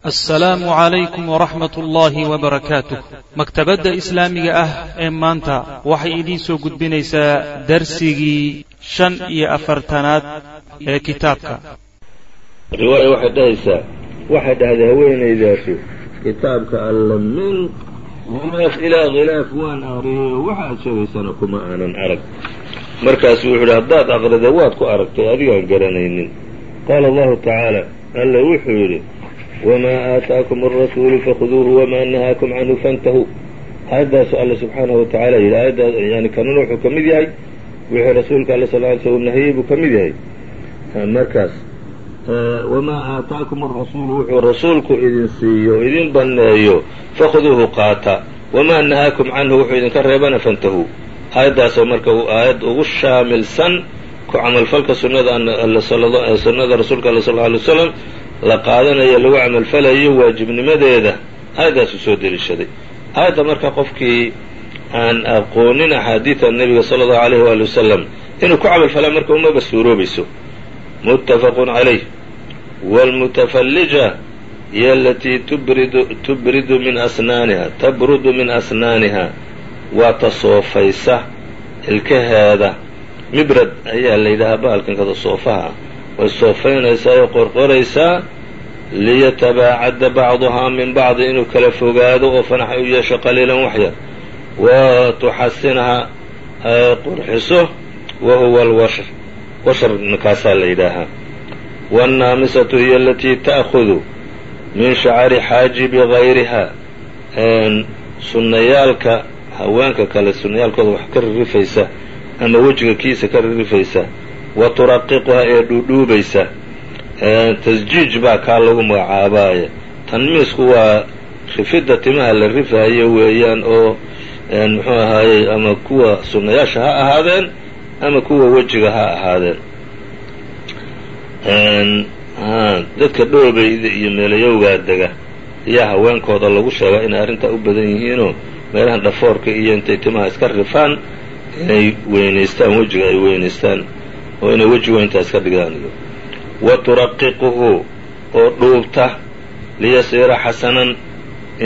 assalaamu calaykum waraxmat ullaahi wabarakaatuh maktabadda islaamiga ah ee maanta waxay idiin soo gudbinaysaa darsigii shan iyo afartanaad ee kitaabka. Riwaaya waxay dhahaysaa waxay dhahday haweenaydaasu kitaabka alla min khilaaf ilaa khilaaf waan aqriyay oo waxaad sheegaysana kuma aanan arag. Markaasu wuxuu yidhi haddaad aqrida waad ku aragtay adigaan garanaynin. Qaala allahu tacaala alla wuxuu yidhi wmaa aataakum alrasuulu fakhuduuhu wamaa nahaakum canhu fantahuu aayaddaasu alle subxaanahu watacaala yidhi aayaddaas yani kanuna wuxuu ka mid yahay wixii rasuulka alle sal ly slm nahiyey buu ka mid yahay. Markaas wamaa aataakum arasuulu wuxuu rasuulku idin siiyo o idin banneeyo fakhuduuhu qaata wamaa nahaakum canhu wuxuu idinka reebana fantahuu aayaddaasoo marka uu aayad ugu shaamilsan ku camalfalka sunnada sunnada rasuulka alle sal ly waslam la qaadanayo lagu camalfalayo waajibnimadeeda aayaddaasuu soo deliishaday. Aayadda marka qofkii aan aqoonin axaadiida nebiga sala allahu alayh waali wasalam inuu ku camalfalaa marka umaba suuroobayso. Muttafaqun calayh waalmutafallija hiyo alatii tubridu tubridu min asnaaniha tabrudu min asnaaniha waa ta soofaysa ilkaheeda. Mibrad ayaa la yidhahaa baalkankada soofaha. Way soofaynaysaa oo qorqoraysaa liyatabaacadda bacduhaa min bacdi inuu kala fogaado oo fanax u yeesho qaliilan waxyar wa tuxasinaha qurxiso wa huwa alwashr washrna kaasaa la yidhaahaa waannaamisatu hiyo alatii ta'hudu min shacari xaajibi gayriha sunnayaalka haweenka kale sunnayaalkooda wax ka ririfaysa ama wejiga kiisa ka ririfaysa wa turaqiquha ee dhuudhuubaysa tasjiij baa kaa lagu magacaabaaye. Tanmiisku waa rifidda timaha la rifaayo weeyaan oo muxuu ahaayey ama kuwa sunnayaasha ha ahaadeen ama kuwa wejiga ha ahaadeen. Dadka dhoobayda iyo meelayowgaa dega ayaa haweenkooda lagu sheegaa inay arrintaa u badan yihiinoo meelahan dhafoorka iyo intay timaha iska rifaan inay weynaystaan wejiga ay weynaystaan oo inay weji weyntaa iska dhigaan wa turaqiquhu oo dhuubta liyasiira xasanan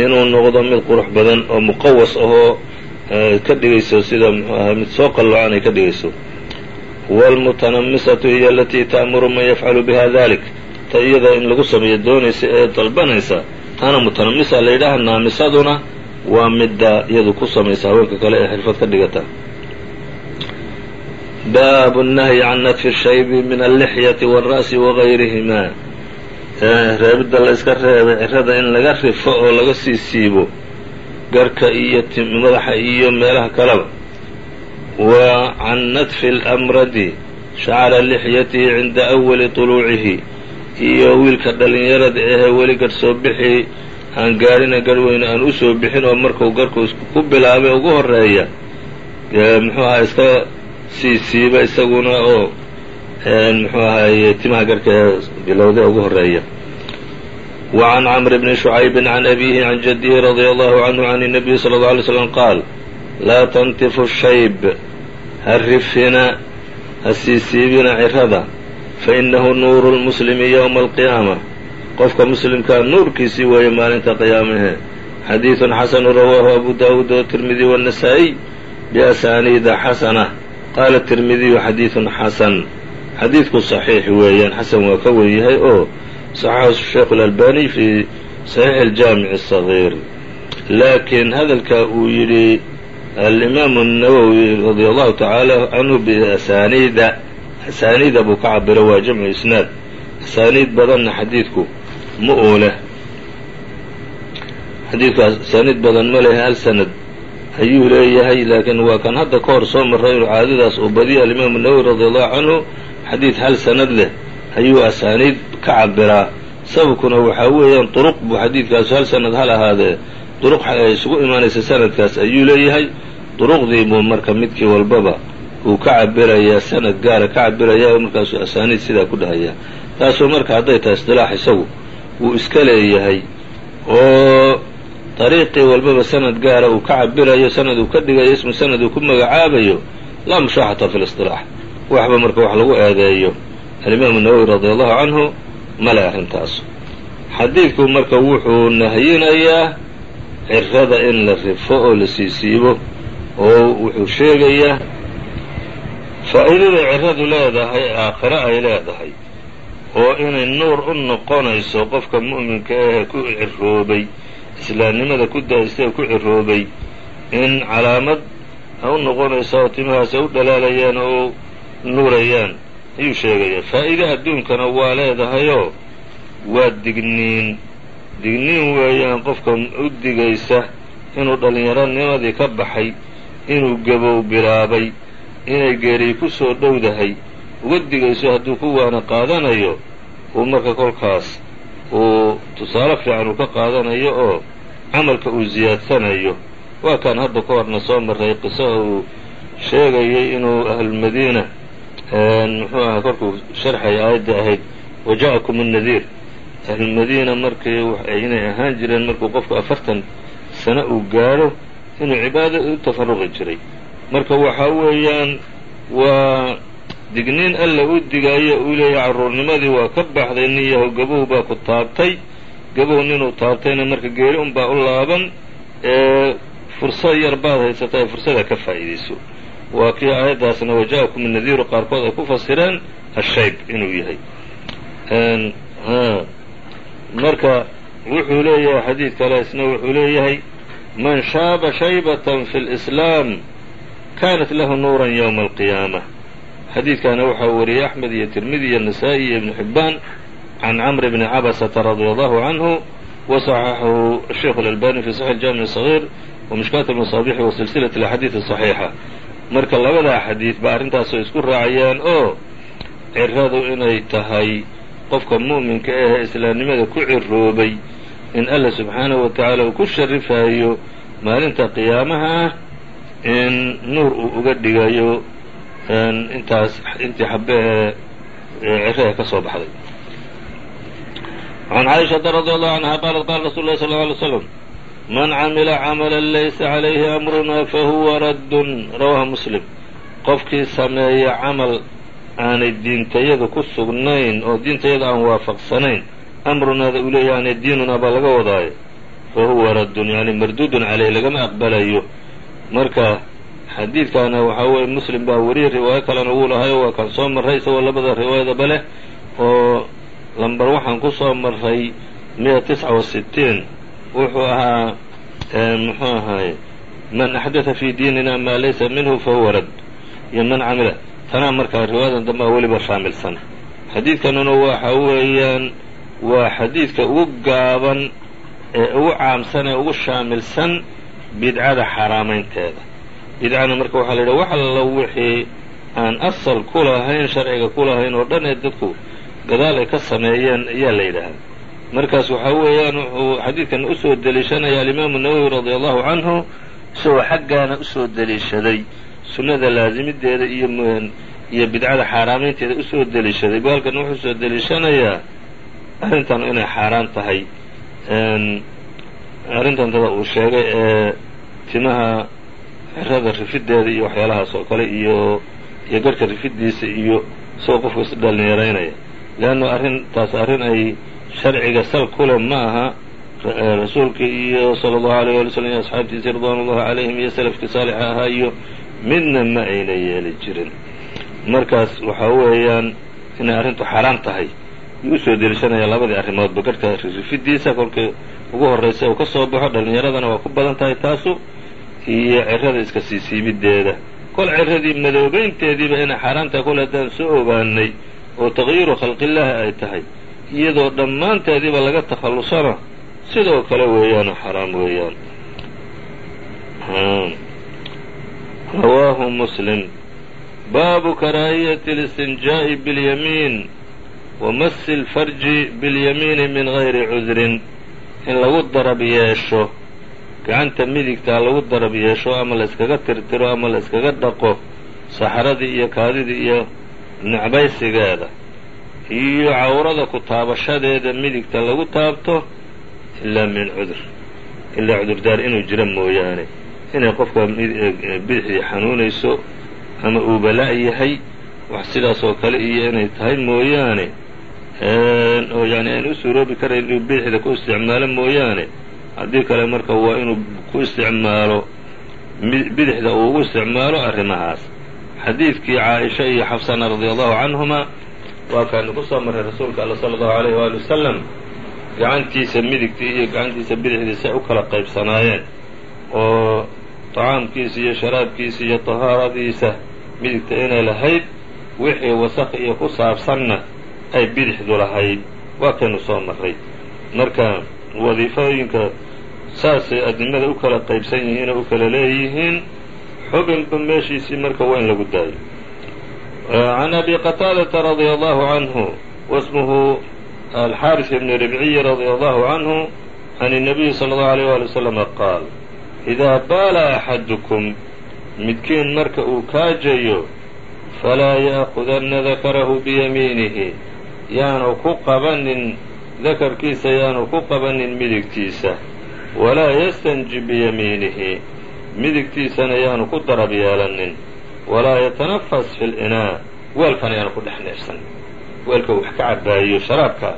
inuu noqdo mid qurux badan oo muqawas ahoo ka dhigayso sida ahaa mid soo qallocan ay ka dhigayso waalmutanamisatu hiya alatii ta'muru man yafcalu biha dalik ta iyada in lagu sameeyo doonaysa ee dalbanaysa taana mutanamisa la yidhaaha naamisaduna waa midda iyadu ku samaysa haweenka kale ee xirfad ka dhigata baabu الnahyi can nadfi shaybi min allixyati wاlra'si wagayrihimaa reebidda la iska reebay cirada in laga rifo oo laga sii siibo garhka iyo madaxa iyo meelaha kaleba wa can nadfi اlamradi shacra lixyatihi cinda awali طuluucihi iyo wiilka dhalinyarada ahee weli garh soo bixi aan gaarhina garh weyne aan usoo bixin oo markuu garhku ku bilaabay ugu horeeya muxuu ahaa iska sii siiba isaguna oo muxuu ahaye timaha garhka ee bilowda ugu horeeya wa can camr bni shucaybin can abiihi can jadihi radia allahu canhu can الnabiyi sala اllau alay slam qaal laa tantifu shayb ha rifina ha sii siibina cirada fainahu nuuru lmuslimi ywma alqiyaama qofka muslimkaa nuurkiisii weeye maalinta qiyaamahe xadiidun xasanu rawaahu abu daawuud watirmidi wاnasaa'iy biasaniida xasana qaala tirmidiyu xadiidun xasan xadiidku saxiix weeyaan xasan waa ka wen yahay oo saxaxu sheikhu اlalbani fi saxiixi aljaamici الصagiir laakiin hadalka uu yidhi alimaamu الnawowi radia allahu tacaala canhu biasaniida asaaniida buu ka cabiro waa jamcu isnaad asaaniid badanna xadiidku ma uu leh xadiidku asaaniid badan ma leh hal sanad ayuu leeyahay laakiin waa kan hadda ka hor soo marray inuu caadadaas uu badiya alimaamu nawowi radi allahu canhu xadiid hal sanad leh ayuu asaaniid ka cabiraa sababkuna waxaa weeyaan duruq buu xadiidkaasu hal sanad hal ahaadee duruq isugu imaanaysa sanadkaas ayuu leeyahay. Duruqdii buu marka midkii walbaba uu ka cabirayaa sanad gaara ka cabirayaa markaasuu asaaniid sidaa ku dhahayaa taasoo marka hadday tahay isdilaax isagu wuu iska leeyahay oo dariiqii walbaba sanad gaara uu ka cabirayo sanad uu ka dhigayo ismu sanad uu ku magacaabayo laa mushaaxata fi lisطilaax waxba marka wax lagu eedeeyo. Alimaamu nawowi radi allahu canhu male arrintaas. Xadiidku marka wuxuu nahyinayaa cirada in la rifo oo la siisiibo oo wuxuu sheegayaa faa'iidada ciradu leedahay aakhiro ay leedahay oo inay nuur u noqonayso qofka mu'minka ahee ku ciroobay islaamnimada ku daystay ku ciroobay in calaamad u noqonaysa oo timahaas u dhalaalayaan oo nuurayaan ayuu sheegayaa faa'iide adduunkana waa leedahayoo waa digniin. Digniin weeyaan qofka u digaysa inuu dhallinyaronimadii ka baxay inuu gabow bilaabay inay geeriyi ku soo dhowdahay. Uga digayso hadduu ku waana qaadanayo uu marka kolkaas uu tusaale fiican uu ka qaadanayo oo camalka uu ziyaadsanayo. Waa kaan hadda ka horna soo marray qiso uu sheegayay inuu ahlulmadiina muxuu ahaa korkuu sharxay aayadda ahayd waja'akum annadiir. Ahlulmadiina markii inay ahaan jireen markuu qofku afartan sano uu gaadho inuu cibaada u tafaruqi jiray. Marka waxaa weeyaan waa digniin alla u digaayo uu leeyahy carruurnimadii waa ka baxday nin yahow gabow baa ku taabtay. Gabow ninuu taabtayna marka geeri unbaa u laaban ee fursad yar baad haysata ee fursada ka faa'iidayso. Waa kii aayaddaasna waja'akum annadiiru qaarkood ay ku fasireen ashayb inuu yahay. Marka wuxuu leeyahay xadiid kale isna wuxuu leeyahay man shaaba shaybatan fi اlإslaam kanat lahu nuuran ywma alqiyaama xadiidkana waxaa wariyey axmed iyo tirmidi iyo nasaa-i iyo ibnu xibbaan can camr bni cabasata radia allahu canhu wa saxaxahu sheikhu lalbani fi saxi jaamic sagiir wa mishkaat masaabixi wa silsilat axaadiidi saxiixa marka labadaa xadiid ba arrintaasoo isku raacayaan oo ciradu inay tahay qofka mu'minka ahee islaamnimada ku ciroobay in alla subxaanahu wa tacaala uu ku sharifayo maalinta qiyaamaha ah in nuur uu uga dhigayo intaas intii xabe ee ciraha ka soo baxday. Can caaishata radi allahu canha qaalat qaala rasuulu lahi sal lla alay slam man camila camalan laysa calayhi amruna fahuwa raddun. Rawaha muslim. Qofkii sameeya camal aanay diintayada ku sugnayn oo diintayada aan waafaqsanayn amrunaada uu leeyahy aanay diinunaa baa laga wadaayo fa huwa raddun yani marduudun caleyh lagama aqbalayo. Marka xadiidkaana waxaa weeye muslim baa wariyay riwaayo kalena wuu lahayo waa kan soo marray isagoo labada riwaayadaba leh oo lamber waxaan ku soo marray miya tisca wa sitiin wuxuu ahaa muxuu ahaaye man axdatha fii diinina maa laysa minhu fahuwa radd iyo man camila. Tanaa markaa riwaayadan dambe weliba shaamilsan. Xadiidkanuna waxa weeyaan waa xadiidka ugu gaaban ee ugu caamsan ee ugu shaamilsan bidcada xaaraamaynteeda bidcana marka waxaa la yidhaha wax allo wixii aan asal ku lahayn sharciga ku lahayn oo dhan ee dadku gadaal ay ka sameeyeen ayaa la yidhaahaa markaas waxaa weeyaan wuxuu xadiidkan u soo deliishanaya alimaamu nawowi radia allahu canhu isagoo xaggaana u soo deliishaday sunnada laasimideeda iyo iyo bidcada xaaraamaynteeda u soo deliishaday. Bu halkan wuxuu soo deliishanayaa arrintan inay xaaraan tahay arrintan dada uu sheegay ee timaha cirada rifideeda iyo waxyaalahaas oo kale iyo iyo garhka rifidiisa iyo isagoo qofku is dhallinyaraynaya leanna arrintaas arrin ay sharciga sal kule ma aha. Rasuulka iyo sala allahu alayh wali slm iyo asxaabtiisa ridwan ullahi calayhim iyo salafkii saalixa ahaa iyo midna ma ayna yeeli jirin. Markaas waxaa weeyaan inay arrintu xaaraan tahay. Yuu u soo deliishanaya labadii arrimoodba. Garhka rifidiisa kolkii ugu horraysa uu ka soo baxo dhallinyaradana waa ku badan tahay taasu iyo cirada iska siisiibideeda kol ciradii madoobaynteediiba inay xaaraan tahay kol haddaan soo ogaanay oo taqyiiru khalqillaahi ay tahay iyadoo dhammaanteediiba laga takhallusana sidoo kale weeyaano xaraam weeyaan rawaahu muslim baabu karaahiyati اlistinjaa'i biاlyamiin wa masi اlfarji biاlyamiini min gayri cudrin in lagu darab yeesho gacanta midigtaa lagu darab yeesho ama la yskaga tirtiro ama la yskaga dhaqo saxradii iyo kaadidii iyo necbaysigeeda iyo cawrada ku taabashadeeda midigta lagu taabto ilaa min cudur ilaa cudurdaar inuu jiro mooyaane. Inay qofka bidixdii xanuunayso ama uu balaa' yahay wax sidaas oo kale iyo inay tahay mooyaane oo yani aynu u suuroobi karayn inuu bidixda ku isticmaalo mooyaane haddii kale marka waa inuu ku isticmaalo bidixda uu ugu isticmaalo arrimahaas. Xadiidkii caaisha iyo xafsana radia allahu canhuma waa kaanu ku soo marray rasuulka alla sala allahu alayh waali wasalam gacantiisa midigta iyo gacantiisa bidixdiisa ay u kala qaybsanaayeen. Oo طacaamkiisa iyo sharaabkiisa iyo طahaaradiisa midigta inay lahayd wixii wasaq iyo ku saabsanna ay bidixdu lahayd. Waa kaynu soo marray. Marka wadiifooyinka saasay adimada u kala qaybsan yihiin oo u kala leeyihiin xubinba meeshiisii marka waa in lagu daayo can abi qataadata radia allahu canhu wasmuhu alxaaris bni ribciyi radia allahu canhu can الnabiyi salى اllahu alيyh wali waslama qaal idaa baala axadukum midkiin marka uu kaajayo falaa ya'kudanna dakarahu biyamiinihi yaanu ku qabanin dakarkiisa yaanu ku qabanin midigtiisa walaa yastanji biyamiinihi. Midigtiisana yaanu ku darab yeelanin walaa yatanafas fi linaa weelkana yaanu ku dhex neefsanin weelka wax ka cabaayo sharaabka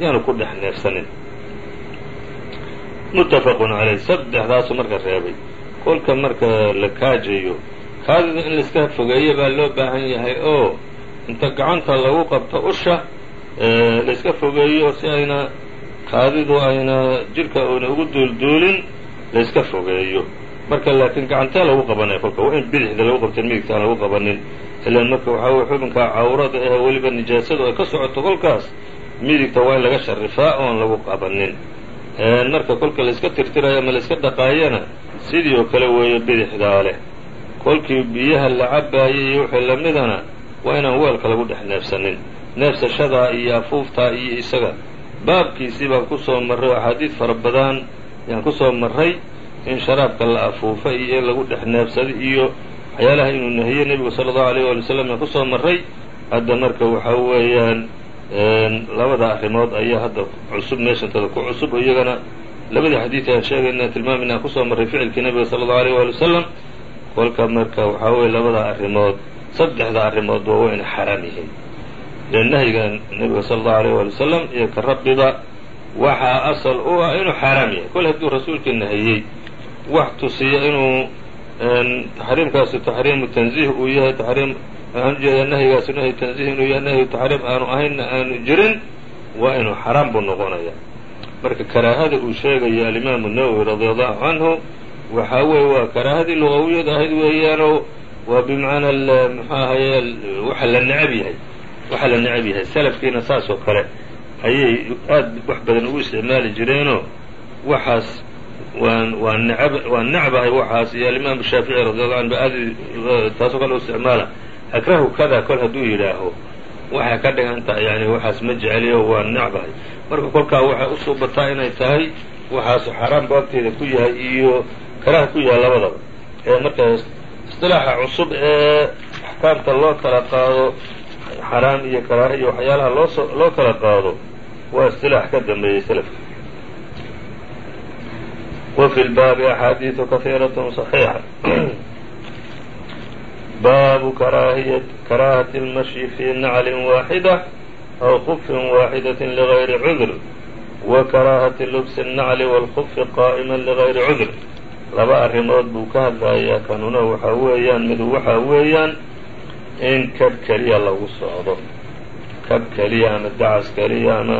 yaanu ku dhex neefsanin muttafaqun caleyh saddexdaasu marka reebay. Kolka marka la kaajayo kaadida in laiska fogeeyo baa loo baahan yahay. Oo inta gacanta lagu qabto usha laiska fogeeyo si ayna kaadidu ayna jidhka una ugu duulduulin laiska fogeeyo. Marka laakiin gacantee lagu qabanaya kolka waa in bidixda lagu qabteen midigta aan lagu qabanin. Ilaan marka waxaa weye xubinkaa cawrada ee weliba nijaasadu ay ka socoto kolkaas midigta waa in laga sharifaa oon lagu qabanin. Marka kolka laiska tirtirayo ama laiska dhaqaayana sidii oo kale weeye bidixdaa leh. Kolkii biyaha la cabaayay iyo wixii lamidana waa inaan weelka lagu dhex neefsanin. Neefsashadaa iyo afuuftaa iyo isaga baabkiisii baan ku soo marray oo axaadiid fara badan yaan ku soo marray in sharaabka la afuufa iyo in lagu dhex neefsado iyo waxyaalaha inuu nahiyey nebigu sala allahu alayh waali wasalam yaan ku soo marray. Hadda marka waxaa weeyaan labada arrimood ayaa hadda cusub meeshantada ku cusub oo iyagana labadii xadiid aan sheegayna tilmaamayna aan ku soo marray ficilkii nebiga sala allahu alayh waali wasalam kolka marka waxaa weeye labada arrimood saddexda arrimoodba waa inay xaraam yihiin dee nahyiga nebiga sala allahu alayh waali wasalam iyo ka rabbiba waxaa asal u ah inuu xaaraam yahay. Kol hadduu rasuulkii nahiyey wax tusiya inuu taxriimkaasi taxriimu tanziih uu yahay taxriim waxaan u jeedaa nahyigaasi nahyu tanziih inuu yahay nahyu taxriim aanu ahaynna aanu jirin waa inuu xaraam buu noqonaya marka karaahada uu sheegayo alimaamu nawowi radia allahu canhu waxaa weeye waa karaahadii lugawiyad ahayd weeyaanoo waa bimacnaa muxuu ahaye waxa la necab yahay waxa la necab yahay. Salafkiina saas oo kale ayay aad wax badan ugu isticmaali jireenoo waxaas waan waa necab waan necbahay waxaas iyo alimaamu shaafici radiallahu anhu aad taasoo kale u isticmaala. Akrahu kada kol hadduu yidhaaho waxay ka dhigan tahay yani waxaas ma jeceliyo waan necbahay marka kolkaa waxay u suubataa inay tahay waxaasu xaaraan baabteeda ku yahay iyo karaha ku yahay labadaba. Ee marka istilaaxa cusub ee axkaamta loo kala qaado xaraam iyo karaaha iyo waxyaalaha looso loo kala qaado waa istilaax ka dambeeyey selafka wa fi lbaabi axaadiidu kahiiraة صaxiixa baabu karaahati اlmashyi fi nacli waaxida aw kufin waaxidaة ligayri cudr wa karaahati lubsi الnacli wاlkufi qaa'ima ligayri cudr laba arrimood buu ka hadlayaa kanuna waxaa weeyaan midu waxaa weeyaan in kab keliya lagu socdo. Kab keliya ama dacas keliya ama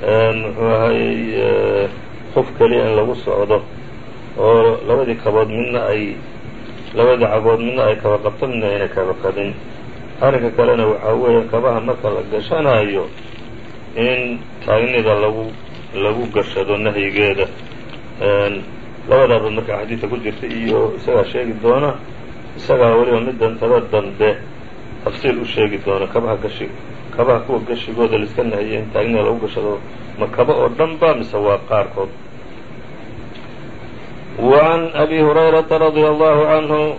muxuu ahayey qof keliya in lagu socdo. Oo labadii kabood midna ay labadii cagood midna ay kaba qabto midna ayna kaba qabin. Arrinka kalena waxaa weeye kabaha marka la gashanaayo in taagnida lagu lagu gashado nahyigeeda. Labadaaba marka xadiidka ku jirta iyo isagaa sheegi doona isagaa weliba middan taba dambe tafsiil u sheegi doona kabaha gashi kabaha kuwa gashigooda laiska nahiyay in taagnida lagu gashado ma kaba oo dhan ba mise waa qaarkood وعn أbي هريرة رضي الله عنه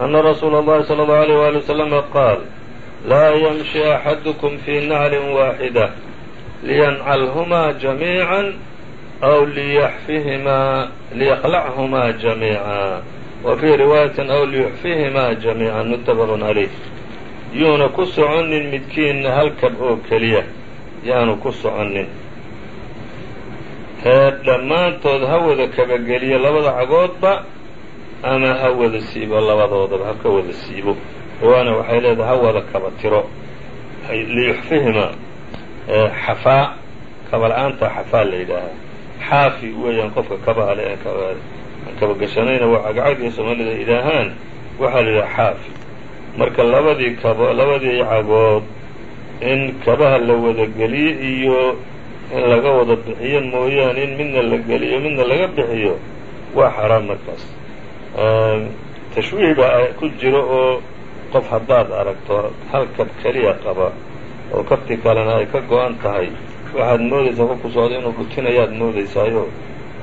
أن رsuuل الlhi صلى الله عليه وaلي وسلم qاal laa ymشhi أxadكم في نعل واaxدة لينclهma جaميعا أو ليklchma جaميعا وفي رiواaيaة أو ليxfihma جaميعا متفق عlيه yuuna ku soconin midkiinna hal kab oo keliya yaanu ku soconin ee dhammaantood ha wada kabageliyo labada cagoodba ama ha wada siibo labadoodaba ha ka wada siibo. Waana waxay leedahay ha wada kaba tiro liyuxfihima xafaa kaba-la'aanta xafaa la yidhaahaa. Xaafi weeyaan qofka kabaha le aan kabagashanayna waa cagcagii soomaalida idhaahaan waxaa la yidhaha xaafi marka labadii kabo labadii cagood in kabaha la wada geliyo iyo in laga wada bixiyo mooyaane in midna la geliyo midna laga bixiyo waa xaraam markaas. Tashwiih baa ku jiro oo qof haddaad aragto hal kab keliya qaba oo kabtii kalena ay ka go-an tahay waxaad moodaysaa kolku socdo inuu dhutinayaad moodaysaayo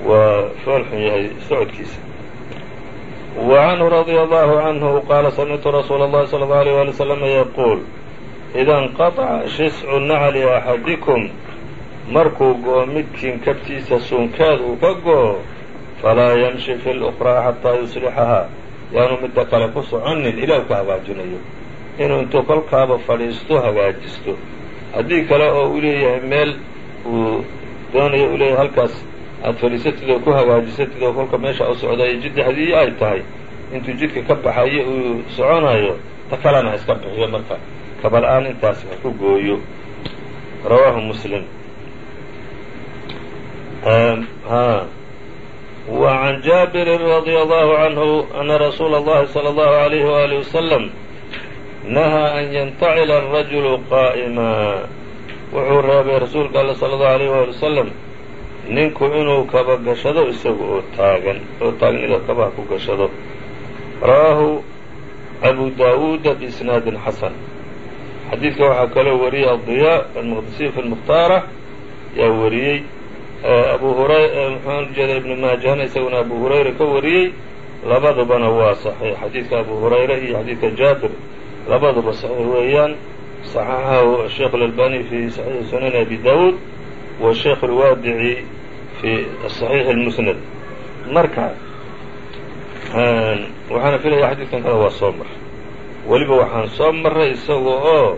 waa foolxun yahay socodkiisa wa canhu radia allahu canhu qaala samictu rasuula اllahi salى اllau alيyh wali slama yaquul ida inqaطca shiscu nacli axadikum markuu go-o midkiin kabtiisa suunkeed uu ka go-o falaa yamshi fi اlأkhraa xataa yuslixahaa yaanu midda kale ku soconin ilaah ka hagaajinayo inuu intuu kolkaaba fadhiisto hagaajisto haddii kale oo uu leeyahay meel uu doonayo uu leeyahay halkaas aada fadhiisatid oo ku hagaajisatid oo kolka meesha u socdayo jid dhexdii ay tahay. Intuu jidka ka baxayo uu soconayo ta kalena ha iska bixiyo marka. Kaba-aan intaas ha ku gooyo. Rawaahu muslim. Wa can jaabirin radia allahu canhu ana rasuula allahi salى allahu alayhi waali wasalam nahaa an yantacila arajulu qaa'ima. Wuxuu reebay rasuulka alle salى allahu alayh waali wasalam ninku inuu kaba gashado isaga oo taagan oo taagnida kabaha ku gashado. Rawaahu abu daawuuda biisnaadin xasan. Xadiidka waxaa kaloo wariyay adiyaa almqdisiy fi lmukhtaara yaa wariyey. Abu hura mxuan ujeeda ibnu maajahna isaguna abu hurayra ka wariyey. Labadubana waa saxiix. Xadiidka abu hurayra iyo xadiidka jaabir labaduba saxiix weeyaan. Saxaxahu sheikh اlalbani fi saxiixi sunan abi daawuud wa sheikh اlwaadici fi صaxiix اlmusnad marka waxaana filaya xadiidkan kale waa soo mar weliba waxaan soo maray isaga oo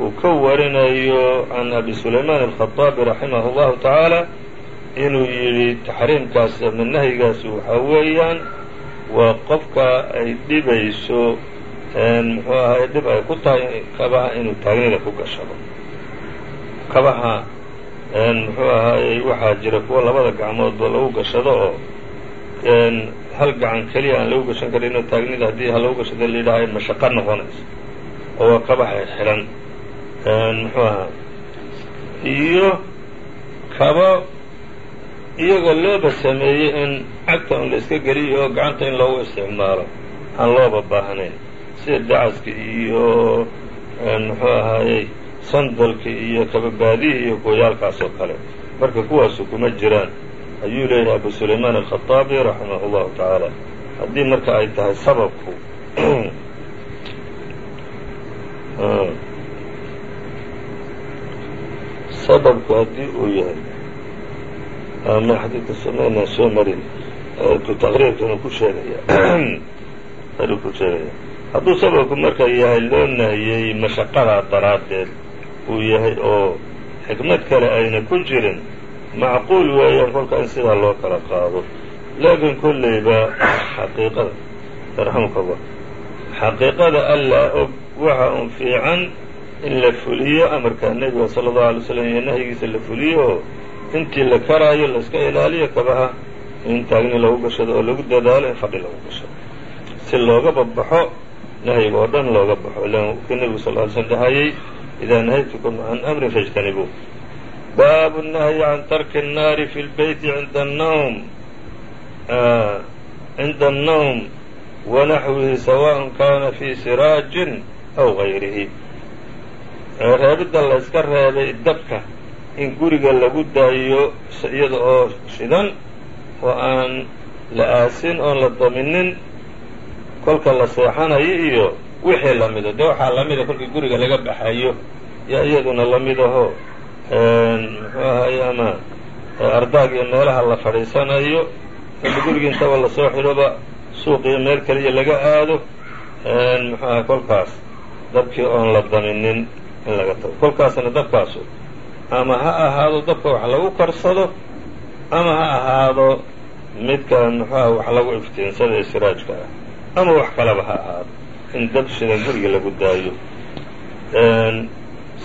uu ka warinayo can abi sulaymaan alkhaطaabi raximah اllahu tacaala inuu yidhi taxriimkaas ama nahyigaasi waxaa weeyaan waa qofka ay dhibayso muxuu ahay dhib ay ku tahay kabaha inuu taagnida ku gashado kabaha muxuu ahaayey waxaa jira kuwa labada gacmoodba lagu gashado oo hal gacan keliya aan lagu gashan karin inuu taagnida haddii ha lagu gashado la yidhaha ay mashaqo noqonayso oo waa kabaha xihan muxuu ahaa iyo kabo iyagoo looba sameeyey in cagta un la iska geliyo oo gacanta in loogu isticmaalo aan looba baahnayn sida dacaska iyo muxuu ahaayey sandalka iyo kababaadihi iyo gooyaalkaas oo kale. Marka kuwaasu kuma jiraan. Ayuu leeyahay abu sulaymaan alkhaطaabi raximah اllahu tacaala haddii marka ay tahay sababku sababku haddii uu yahay ama xadiidka sunaynaan soo marin taqriirkanu ku sheegaya ku sheegaya. Hadduu sababku marka yahay loo nahiyey mashaqadaa daraaddeed uu yahay oo xikmad kale ayna ku jirin macquul weeyaan kolka in sidaa loo kala qaado. Laakiin kollayba xaqiiqada yarxamuka allah xaqiiqada allaa og waxa un fiican in la fuliyo amarka nebiga sala allahu alay slam iyo nahyigiisa la fuliyo oo intii la karaayo la iska ilaaliyo kabaha in taagni lagu gashado oo lagu dadaalo in fadhi lagu gashado. Si looga babaxo nahyiga oo dhan looga baxo. Ilan kii nebigu sal ly slm dhahayey idaa nahaytukum can amrin faاjtanibuu baabu الnahyi can tarki الnaari fi اlbeyti cinda الnawm cinda الnawm wanaxwihi sawaء kana fi siraajin aw غayrihi reebidda la iska reebay dabka in guriga lagu daayo iyada oo shidan oo aan la aasin oon la daminin kolka la seexanayo iyo wixii lamida dee waxaa lamida kolkii guriga laga baxayo. Yaa iyaduna la mid aho muxuu ahaye ama ardaag iyo meelaha la fadhiisanayo. Kolka gurigii intaba la soo xidhoba suuq iyo meel kaliya laga aado. Muxuu ahay kolkaas dabkii oon la daminin in laga tago. Kolkaasna dabkaasu ama ha ahaado dabka wax lagu karsado ama ha ahaado midka muxuuha wax lagu iftiinsada ee siraajka ah ama wax kaleba ha ahaado in dab shidan guriga lagu daayo.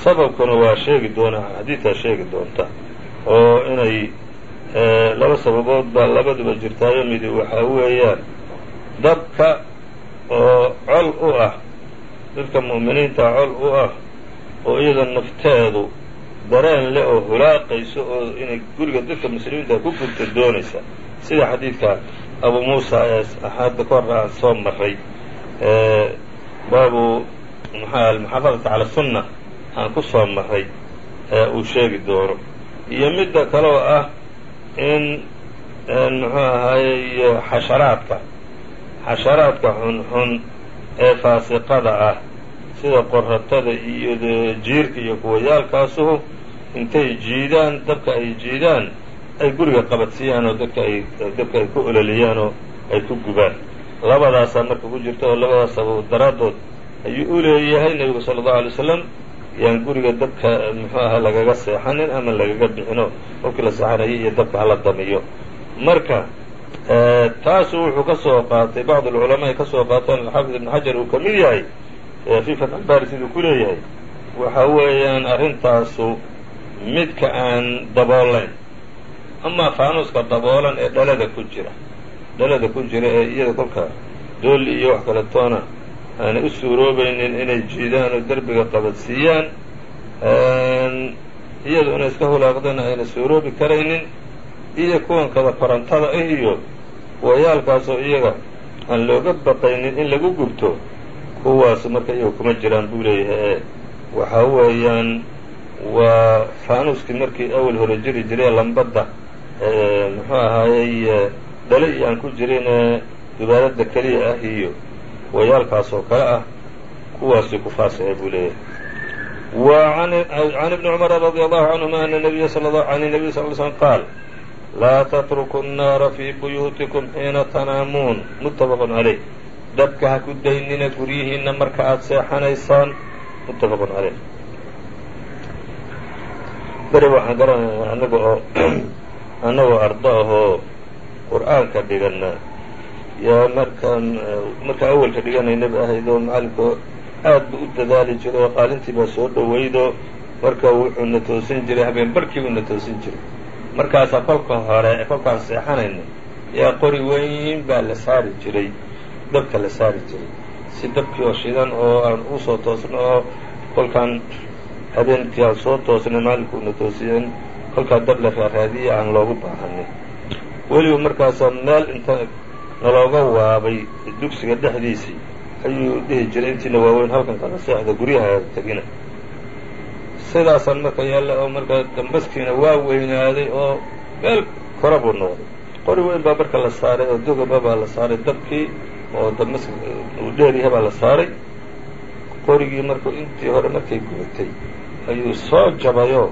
Sababkuna waa sheegi doonaa xadiidtaa sheegi doonta oo inay laba sababood baa labaduba jirtaayo midi. Waxaa weeyaan dabka oo col u ah dadka mu'miniinta col u ah oo iyada nafteedu dareen leh oo hulaaqayso oo inay guriga dadka muslimiinta ku gurta doonaysa. Sida xadiidka abu muusa ee hadda ka horra aan soo maray baabu mxaa almuxaafadata cala sunna aan ku soo maray ee uu sheegi doono iyo midda kaloo ah in muxuu ahaayey xasharaadka. Xasharaadka xunxun ee faasiqada ah sida qoratada iyo jiirka iyo kuwayaalkaasuhu intay jiidaan dabka ay jiidaan ay guriga qabadsiiyaan oo dadka ay dabka ay ku ololiyaan oo ay ku gubaan labadaasaa marka ku jirta oo labadaas sabab daraaddood ayuu u leeyahay nebigu sala allahu alay wasalam yaan guriga dabka muxuu aha lagaga seexanin ama lagaga bixino. Qofkii la seexanayo iyo dabka hala damiyo. Marka taasu wuxuu ka soo qaatay bacd alculamaa ay ka soo qaateen alxaafid ibn xajar uu ka mid yahay fatx albaari siduu ku leeyahay. Waxa weeyaan arrintaasu midka aan daboolayn amaa faanuuska daboolan ee dhalada ku jira dhalada ku jira ee iyada kolka doolli iyo wax kale toona aanay u suuroobaynin inay jiidaan oo derbiga qabadsiiyaan iyadu inay iska hulaaqdana ayna suuroobi karaynin. Iyo kuwankada korantada ah iyo kuwayaalkaasoo iyaga aan looga baqaynin in lagu gubto kuwaas marka iyaga kuma jiraan buu leeyahay. Ee waxaa weeyaan waa faanuuskii markii awal hore jiri jiray lambadda muxuu ahaayey dhale iyo aan ku jirin dubaaladda keliya ah iyo wayaalkaas oo kale ah kuwaasii ku faasixa buu leeyahay. Cumara radi allahu canhuma ana nabiya an nabiy sal l slm qaal laa tatruku الnaara fii buyuutikum xiina tanaamuun. Muttafaqun caleyh dabka ha ku daynina guryihiina marka aada seexanaysaan. Muttafaqun caleyh beri waxaan garanayna anaga oo annagoo ardo ahoo qur'aanka dhigana yaa markaan markaa awalka dhiganaynaba ahayd oo macallinkoo aad bu u dadaali jiray oo qaalintii baa soo dhoweydoo marka wuxuu na toosin jiray habeen barhkii buu na toosin jiray. Markaasaa kolka hore kolkaan seexanayna yaa qori weyn baa la saari jiray. Dabka la saari jiray. Si dabkii oo shidan oo aan u soo toosno oo kolkaan habeenkii aan soo toosnay maalinku una toosiyen kolkaa dab la raaraadiya aan loogu baahanin weliba markaasaa meel inta nalooga waabay dugsiga dhexdiisii ayuu dhihi jiray intiina waaweyn halkan kala seexda guryaha tegina sidaasaan marka yaalla oo marka dambaskiina waa weynaaday oo meel kora buu noqday. Qori weyn baa marka la saaray oo dogaba baa la saaray dabkii oo dambask uu dheeryahay baa la saaray. Qorigii marku intii hore markay gubatay ayuu soo jabayoo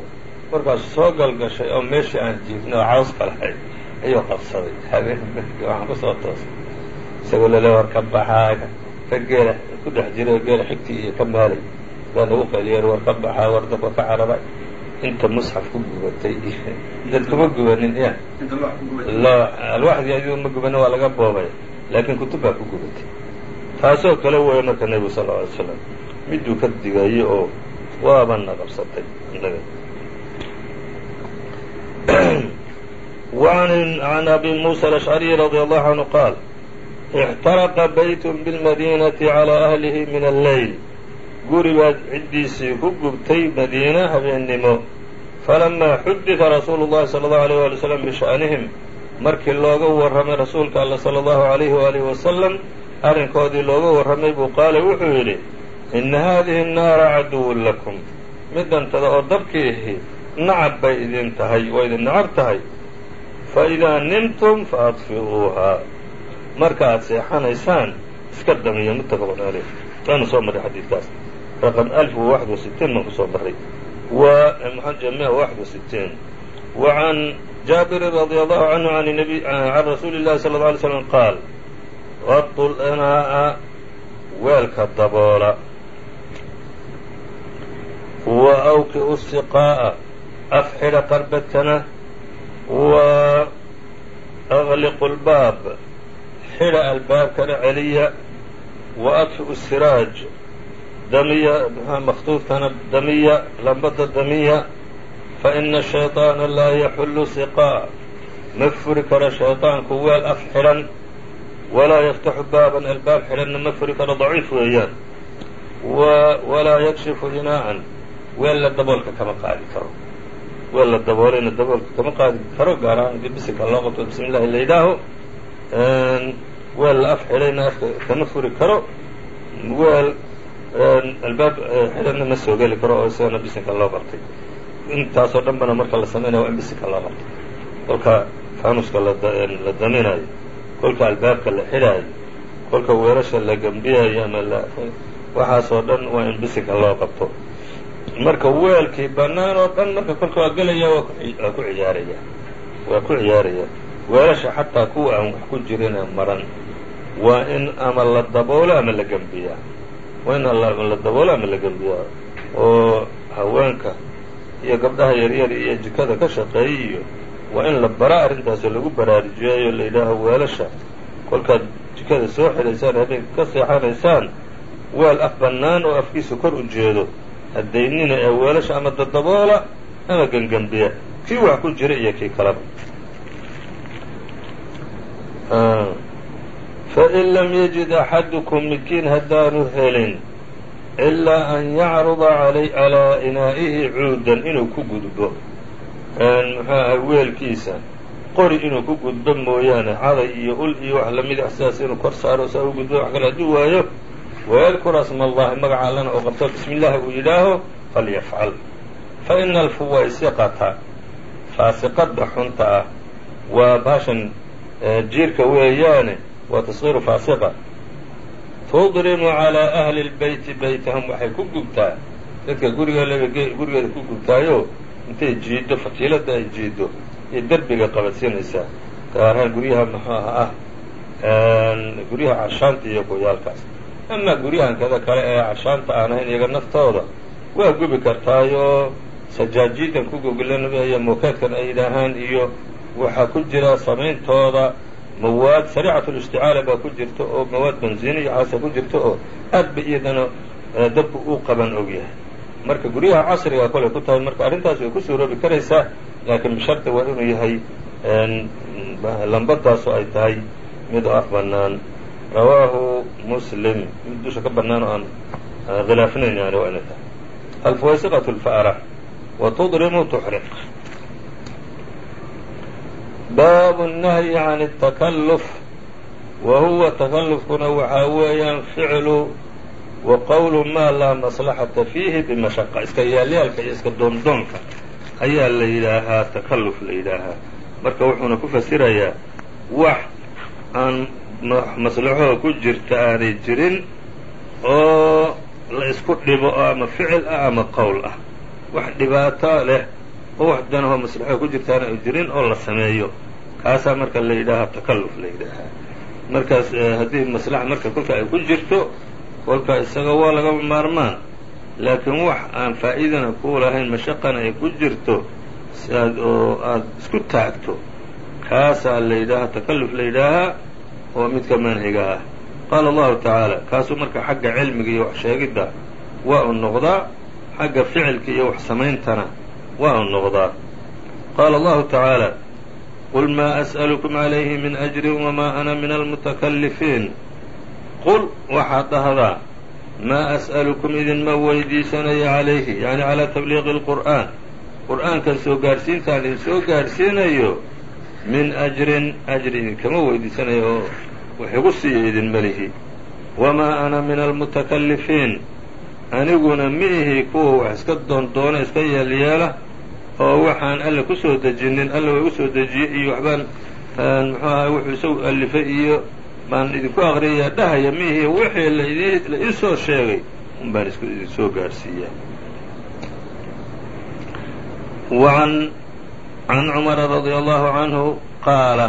markaas soo galgashay oo meeshii aan jiifnay oo cawska lahayd ayuu qabsaday. Habeen waxaan ku soo toosay. Isagoo lale war ka baxaaga ka geela ku dhex jiray oo geela xigtii iyo ka maalay. Baa nagu qaliyeen war ka baxaa war dabka ka caraba inta musxaf ku gubatay dad kuma gubanin ya alwaxdii adigu ma gubanin waa laga boobay. Laakiin kutub baa ku gubatay. Taasoo kale weeye marka nebigu sal lla alay slam miduu ka digayo oo waabana qabsatay inaga عن أbي موسى الأشعري رضي الله عنه قال اxترقa byt بالمdينة عlى أهلh min الlyl guri baad ciddiisii ku gubtay madiine habeennimo falamaa xudida rasuulu الlahi salى الlaه عليه وaلي وسلم بشأنiهim markii looga warramay rasuulka alla salى الlaهu عalayه وaaliه وaسلم arrinkoodii looga warramay buu qaala wuxuu yidhi ina hadihi الnaara caduw lakum midantada oo dabkiihi nacab bay idin tahay waa idin nacab tahay faidaa nimtum faadfi'uuhaa marka aad seexanaysaan iska damiya muttafaqun caleyh waanu soo marray xadiidkaas raqam alf wa waxd wa sitiin baan ku soo marray wa mxamia waxd wa sitiin wa can jaabirin radia allahu canhu can rasuuli اllahi sala اla alay slam qaal qadu lanaa'a weelka daboola wa awki'u siqaa'a af xidha qarbadkana wa agliqu lbaab xidha albaabkana celiya wa adfi'u siraaj damiya makhtuudkana damiya lambada damiya fa ina shayطaana laa yaxullu siqaa ma furi karo shayطaanku weel af xidhan walaa yaftaxu baaban albaab xidhanna ma furi karo daciif weeyaan walaa yakshifu inaa'an weel la daboolka kama qaadi karo weel la daboolayna daboolka kama qaadi karo gaar ahaan haddii bisinka loo qabto bismi illahi la yidhaaho. Weel la af xidhayna afka kama furi karo. Weel albaab xidhanna ma soo geli karo oo isagana bisinka loo qabtay intaasoo dhan bana marka la samaynaya waa in bisinka loo qabtay kolka faanuska la daminayo kolka albaabka la xidhaayo kolka weelasha la gembiyayo ama waxaasoo dhan waa in bisinka loo qabto marka weelkii bannaan oo dhan marka kolka waa gelaya waa ku ciyaaraya. Waa ku ciyaaraya. Weelasha xataa kuwa aan wax ku jirine maran waa in ama la daboolo ama la gembiyaa waa in la daboolo ama la gembiyaa oo haweenka iyo gabdhaha yaryar iyo jikada ka shaqeeyay iyo waa in la bara arrintaasoo lagu baraarujiyayo la yidhaaho weelasha. Kolkaad jikada soo xidhaysaan habeenka ka seexanaysaan weel af bannaan oo afkiisa kor u jeedo haddaynina ee weelasha ama dadaboola ama gengembiya kii wax ku jira iyo kii kaleba fain lam yajid axadukum midkiin haddaanu helin ilaa an yacruda calaa inaa'ihi cuudan inuu ku gudbo muxuu ahay weelkiisa qori inuu ku gudbo mooyaane caday iyo ul iyo wax la mid ah sidaas inuu kor saaro saa u gudbo wax kale hadduu waayo wayadkur asma allahi magaca allana oo qabto bismi illaahi uu yidhaaho falyafcal. Fa ina alfuwaysiqata faasiqadda xunta ah. Waa baashan jiirka weeyaane waa tasqiiru faasiqa. Tudrimu calaa ahli lbeyti beytahum waxay ku gubtaa. Dadka guriga gurigeeda ku gubtaayo intay jiiddo fatiilada ay jiiddo iyo derbiga qabadsiinaysaa gaar ahaan guryaha muxuu aha ah guryaha amaa guryahankada kale ee carshaanta aan ahayn iyaga naftooda waa gubi kartaayoo sajaajiidan ku goglanaya mookeedkan ay yidhaahaan iyo waxaa ku jira samayntooda mawaad sariicatu lishticaala baa ku jirta oo mawaad banziini iyo caasa ku jirta oo aad ba iyadana dabku uu qaban og yahay. Marka guryaha casriga kolay ku tahay marka arrintaas way ku suuroobi karaysaa laakiin bisharti waa inuu yahay lambadaasoo ay tahay mid af bannaan rawaahu muslim mid dusha ka bannaan oo aan khilaafinayn yani waa inay tahay alfawaysiqatu lfa'ra wa tudrimu tuxriq baabu الnahyi can الtakalluf wa huwa takallufkuna waxaa weeyaan ficlu wa qowlu maa laa maslaxata fiihi bimashaqa iska yaalyaalka iyo iska doondoonka ayaa la yidhaahaa takalluf la yidhaahaa marka wuxuuna ku fasirayaa wax aan maslaxoha ku jirta aanay jirin oo la isku dhibo oo ama ficil ah ama qowl ah. Wax dhibaato leh oo wax danahoo maslaxoha ku jirta aanay jirin oo la sameeyo. Kaasaa marka la yidhaahaa takalluf la yidhaahaa markaas haddii maslaxa marka kolka ay ku jirto kolka isaga waa lagama maarmaan. Laakiin wax aan faa'iidana kuu lahayn mashaqana ay ku jirto si aad oo aada isku taagto. Kaasaa la yidhaahaa takalluf la yidhaahaa oo midka manhiga ah. Qaala allahu tacaala kaasuu marka xagga cilmiga iyo wax sheegidda waa u noqdaa xagga ficilka iyo wax samayntana waa u noqdaa. Qaala allahu tacaala qul maa as'alukum calayhi min ajrin wamaa ana min almutakalifiin qul waxaad dhahdaa maa as'alukum idinma weydiisanayo calayhi yacni calaa tabliiqi اlqur'aan qur'aankan soo gaadhsiintaan idin soo gaadhsiinayo min ajrin ajri idinkama weydiisanayo oo wax igu siiya idinma lihi wamaa ana min almutakalifiin aniguna ma ihi kuwa wax iska doondoona iska yeelyeela oo waxaan alle ku soo dejinin alle waa igu soo dejiyey iyo waxbaan muxuu ahay wuxuu isagu alifay iyo baan idinku aqriyayaa dhahaya mihi wixii la ii soo sheegay un baan isku idin soo gaadhsiiyaa وعn عن cمر رضي الله عنه qaala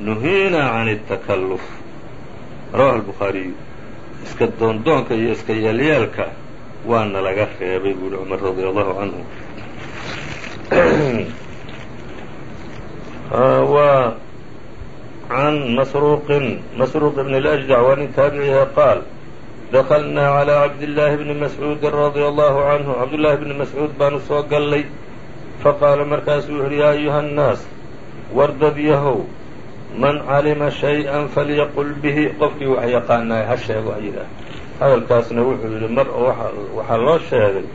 نuhiinaa عن التكلف rawاه البخاaرiyu iska doondoonka iyo iska yeelyaalka waana laga reebay buuhi cmar رadي الله عanه waa can masruuqin masruuq bn اlأjdac waa nin taabiciha qaal daklnaa عalى cabdillaahi bni mascuudi radia allahu canhu cabdullaahi bni mascuud baanu soo gallay faqaala markaasuu wuxu uhi yaa ayuha الnaas wardad yahow man calima shay-an falyaqul bihi qofkii wax yaqaanaay ha sheego ha yidhaah hadalkaasna wuxuu yidhi mar oo waxaa loo sheegay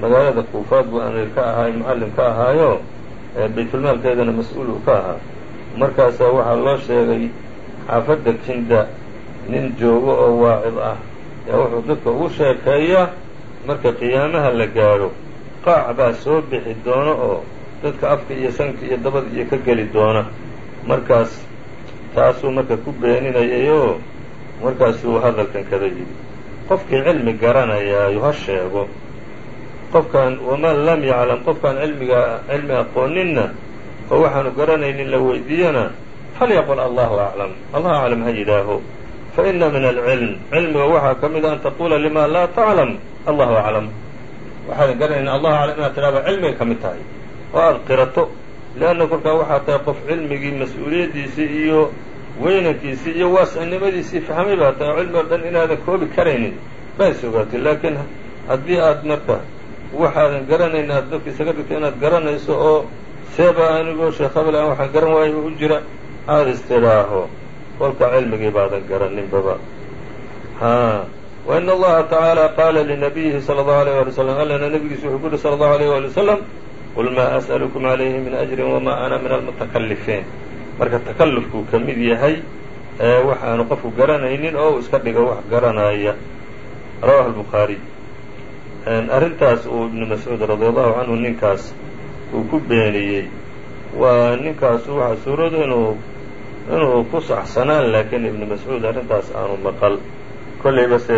magaalada kuufaad buu amiir ka ahaay mucallim ka ahaayo baytulmaalkeedana mas'uul uu ka ahaa markaasaa waxaa loo sheegay xaafadda kinda nin joogo oo waacid ah yaa wuxuu dadka ugu sheekeeyaa marka qiyaamaha la gaadho qaac baa soo bixi doona oo dadka afka iyo sanka iyo dabada iyo ka geli doona. Markaas taasuu marka ku beeninayay oo markaasuu hadalkan kada yidhi qofkii cilmi garanayaayo ha sheego. Qofkaan waman lam yaclam qofkaan cilmiga cilmi aqooninna oo waxaanu garanaynin la weydiiyana falyaqul allahu aclam allahu aclam ha yidhaaho. Faina min alcilm cilmiga waxaa ka mid a an taquula lima laa taclam allahu aclam waxaadan garanaynin allahu aclam inaad tidhahda cilmigay ka mid tahay. Oo aada qirato leanna kolkaa waxaa tahay qof cilmigii mas'uuliyaddiisii iyo weynankiisii iyo waascinimadiisii fahmay baa tahay. Oo cilmi oo dhan inaadan koobi karaynin baa is ogaatay laakiin haddii aad marka waxaadan garanayn aad dadka isaga dhigto inaad garanayso oo seeba anigoo sheekh habel aan waxaan garan waayo u jira aada istidhaaho kolka cilmigii baadan garaninbaba haa in allaha tacaala qaala linabiyihi sala allahu alayh wali slam allana nabigiisu wuxuu ku uhi sala allahu alayh wali wasalam qul maa as'alukum calayhi min ajrin wamaa ana min almutakalifiin marka takallufkuu ka mid yahay ee waxaanu qofku garanaynin oo uu iska dhigo wax garanaya rawahu albukhaariy arrintaas uu ibnu mascuud radia allahu canhu ninkaas uu ku beeniyey waa ninkaasu waxaa suurooda inuu inuu ku saxsanaan laakiin ibnu mascuud arrintaas aanu maqal kollayba se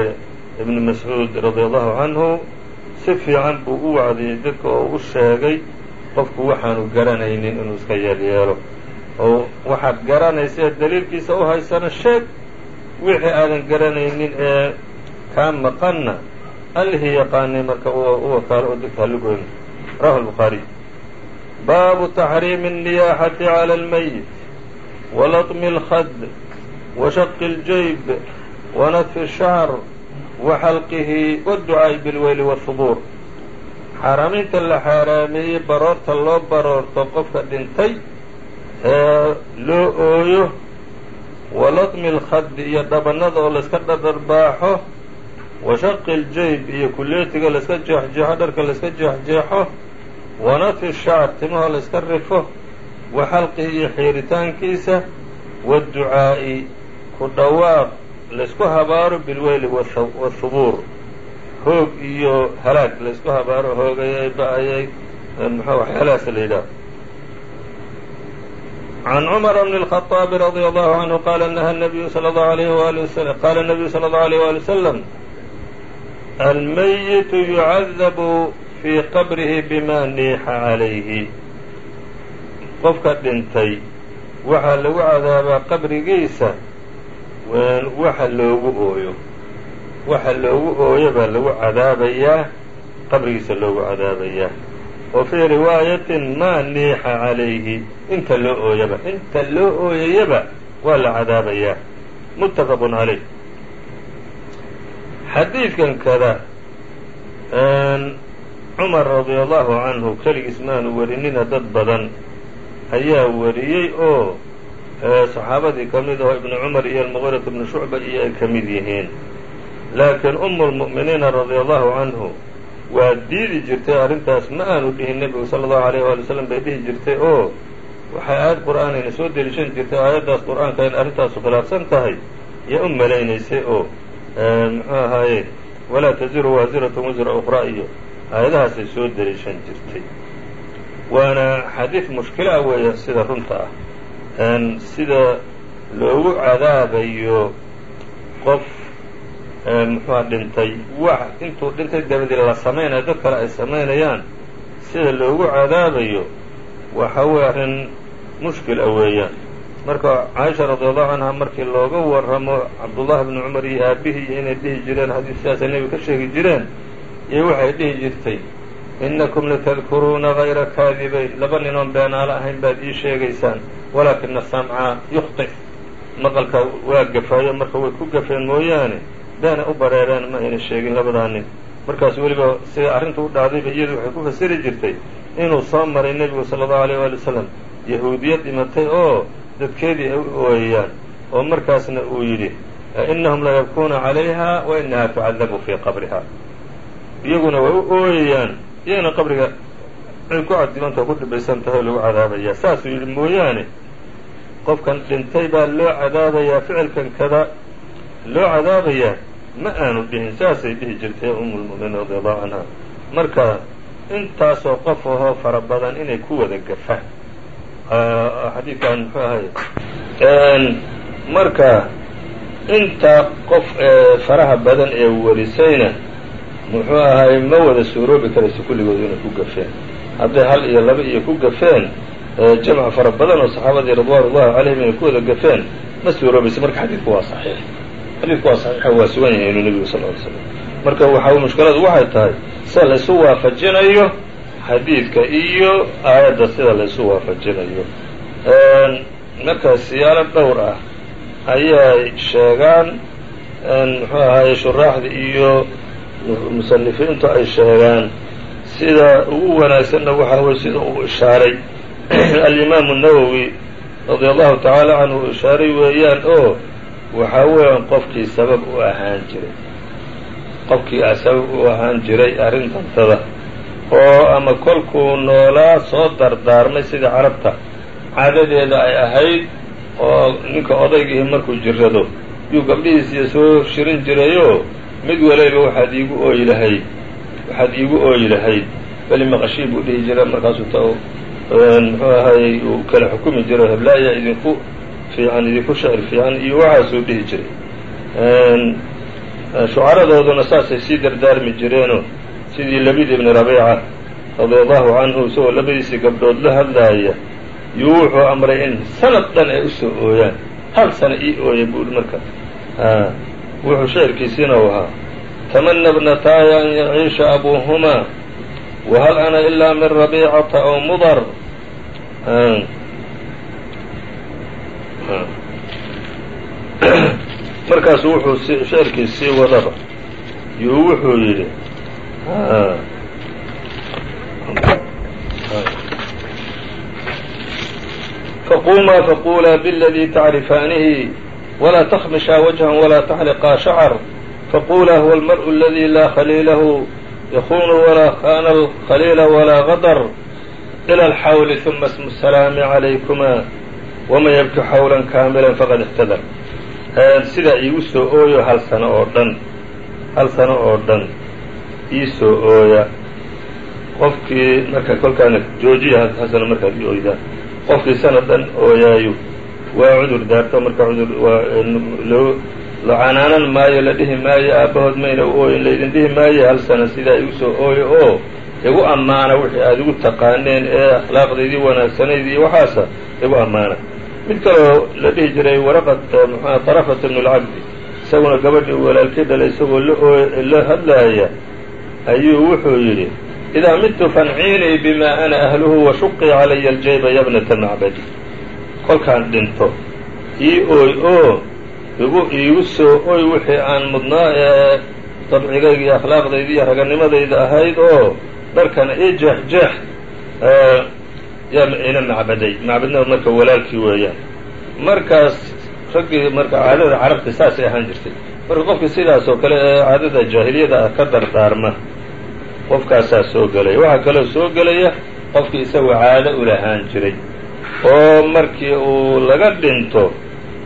ibnu mascuud radia allahu canhu si fiican buu u wacdiyey dadka oo u sheegay qofku waxaanu garanaynin inuu iska yeelyeelo oo waxaad garanaysa ee daliilkiisa u haysana sheeg wixii aadan garanaynin ee kaa maqanna allihii yaqaanay marka u wakaalo oo dadka halugoyn rawahu albukhaariy baabu taxriimi الniyaaxati calى اlmayit walatmi اlkhad washaqi اljayb wanadfi الshacr waxalqihi wاdducaa'i bilweyli wاhubuur xaaraamaynta la xaaraameeyey baroorta loo baroorto qofka dhintay ee loo ooyo walatmi اlkhadi iyo dhabannada oo layska dhadharbaaxo washaqi اljayb iyo kuleetiga layska jeexjeexo dharka layska jeexjeexo wanadfi shacr timahoo layska rifo wa xalqihi iyo xiiritaankiisa waadducaa'i ku dhawaaq laysku habaaro bilweyli wahubuur hoog iyo halaag laysku habaaro hoogayay ba-ayay muxua waxyaalahaas la yidhaaho can cumara bni الخaطaabi radي allahu canhu qaala naha nabiyu salى اllahu alayh wali waslm qaala nabiyu salى اllahu alayh wali wasalam almayitu yucadabu fii qabrihi bima niixa calayhi qofka dhintay waxaa lagu cadaabaa qabrigiisa waxa loogu ooyo waxa loogu ooyo baa lagu cadaabayaa qabrigiisa loogu cadaabayaa wa fii riwaayatin maa niixa calayhi. Inta loo ooyaba inta loo ooyayaba waa la cadaabayaa muttafaqun calayh. Xadiidkan kada cumar radia allahu canhu keligiis maanu warinina dad badan ayaa wariyey oo saxaabadii ka mid aho ibnu cumar iyo almugirat bnu shucba iyo ay ka mid yihiin. Laakiin umu lmu'miniina radia allahu canhu waa diidi jirtay arrintaas ma aanu dhihin nebigu sala allahu alayh waali wasalam bay dhihi jirtay oo waxay aayad qur'aanayna soo deliishan jirtay aayaddaas qur'aanka in arrintaasu khilaafsan tahay iyo u malaynaysay oo muxuu ahaaye walaa taziru waasiratun wisra ukhraa iyo aayadahaasay soo deliishan jirtay. Waana xadiid mushkila ah weeye sida runta ah sida loogu cadaabayo qof muxuua dhintay. Wax intuu dhintay dabadii la samaynayo dad kale ay samaynayaan sida loogu cadaabayo waxa weye arrin mushkil ah weeyaan. Marka caaisha radiallahu canha markii looga warramo cabdullahi bni cumar iyo aabihii inay dhihi jireen xadiis sidaasay nebiga ka sheegi jireen iyo waxay dhihi jirtay inakum latadkuruuna gayra kaadibayn. Laba ninoon beenaalo ahayn baad ii sheegaysaan walaakina samca yukhطi maqalka waa gafaayo marka way ku gafeen mooyaane beena u bareereen ma ayna sheegin labadaa nin. Markaas weliba sida arrinta u dhacdayba iyadu waxay ku fasiri jirtay inuu soo maray nebigu sala allahu alayh waali wasalam yahuudiya dhimatay oo dadkeedii ay u ooyayaan oo markaasna uu yidhi inahum layabkuuna calayha wa inaha tucadabu fii qabriha. Iyaguna way u ooyayaan iyagana qabriga ay ku cadibanta ku dhibaysan tahay lagu cadaabaya saasuu yidhi mooyaane qofkan dhintay baa loo cadaabayaa ficilkan kada loo cadaabayaa ma aanu dhihin saasay dhihi jirtay umu lmu'miniin radi allahu canha marka intaasoo qof ahoo fara badan inay ku wada gafaan. Xadiidkan muxuu ahay? Marka intaa qof faraha badan ee warisayna muxuu ahay ma wada suuroobi karayso kulligood inay ku gafeen. Hadday hal iyo laba iyo ku gafeen jamc fara badan oo saxaabadii ridwaan ullahi calayhim inay ku wada gafeen ma suuroobayso marka xadiidku waa saxiix. Xadiidku waa saxiixa waa sugan yahay inuu nebigu sal ly slam marka waxa mushkiladu waxay tahay sida laysu waafajinayo xadiidka iyo aayadda sida laysu waafajinayo. Marka siyaalo dhowr ah ayay sheegaan. Muxuu ahaye shuraaxda iyo musanifiintu ay sheegaan. Sida ugu wanaagsanna waxaa weye sida uu ishaaray alimaamu nawowi radia allahu tacaala canhu ishaaray weeyaan oo waxaa weeyaan qofkii sabab u ahaan jiray. Qofkii sabab u ahaan jiray arrintantada oo ama kolkuu noolaa soo dardaarmay sidai carabta. Caadadeeda ay ahayd oo ninka odaygiihi markuu jirrado yuu gabdhihiisiiyo soo shirin jirayoo mid walayba waxaad iigu ooyi lahayd waxaad iigu ooyi lahayd. Beli maqashii buu dhihi jiray markaasuu ta muxuu ahaayey uu kala xukumi jiro heblaaya idinku fiican idinku shecir fiican iyo waxaasuu dhihi jiray. Shucaradooduna saasay sii dardaarmi jireenoo sidii labid ibni rabiica radia allahu canhu isagoo labadiisii gabdhood la hadlaaya yuu wuxuu amray in sanad dhan ay u soo ooyaan hal sana ii ooya buuhi marka. Wuxuu shecirkiisiina u ahaa tamana bnataaya an yaciisha abuuhumaa wahal ana ilaa min rabiicata aw mudar markaasu wuxuu shecirkii sii wadaba yuu wuxuu yidhi faquumaa faqulaa bاladii tacrifaanihi walaa takhmishaa wajhan walaa taxliqaa shacar faqulaa huwa almarءu aladi laa khaliilahu yakunu walaa khana alkhaliila walaa gadar ilى alxawli ثuma ismu الsalaami عalaykuma waman yabki xawla kaamila faqad اhtadar sidaa iigu soo ooyo hal sano oo dhan hal sano oo dhan ii soo ooya qofkii marka kolkaana joojiya hasana markaad ii ooydaan qofkii sana dhan ooyaayo waa cudur daarto marka cudur waa loo la canaanan maayo la dhihi maayo aabbahood mayna u ooyin laydin dhihi maayo hal sana sidaa igu soo ooyo oo igu ammaana wixii aada igu taqaaneen ee akhlaaqdaydii iyo waxaasa igu ammaana. Mid kaloo la dhihi jiray waraqad mxua tarafat ibnu lcabdi isaguna gabadhii walaalkii dhalay isagoo la hadlaaya ayuu wuxuu yidhi idaa midtu fanciinii bima ana ahluhu washuqii calaya aljayba yabnata macbadi kolkaan dhinto ii ooy oo igu soo oy wixii aan mudnaa ee dabcigayga iyo akhlaaqdayda iyo raganimadayda ahayd oo dharkana ii jeex jeex yaa ina macbaday. Macbadnada marka walaalkii weeyaan. Markaas raggii marka caadada carabta saasay ahaan jirtay. Marka qofkii sidaas oo kale ee caadada jaahiliyada ah ka dardaarma qofkaasaa soo gelaya. Waxaa kaloo soo gelaya qofkii isagoo caado ulahaan jiray. Oo markii uu laga dhinto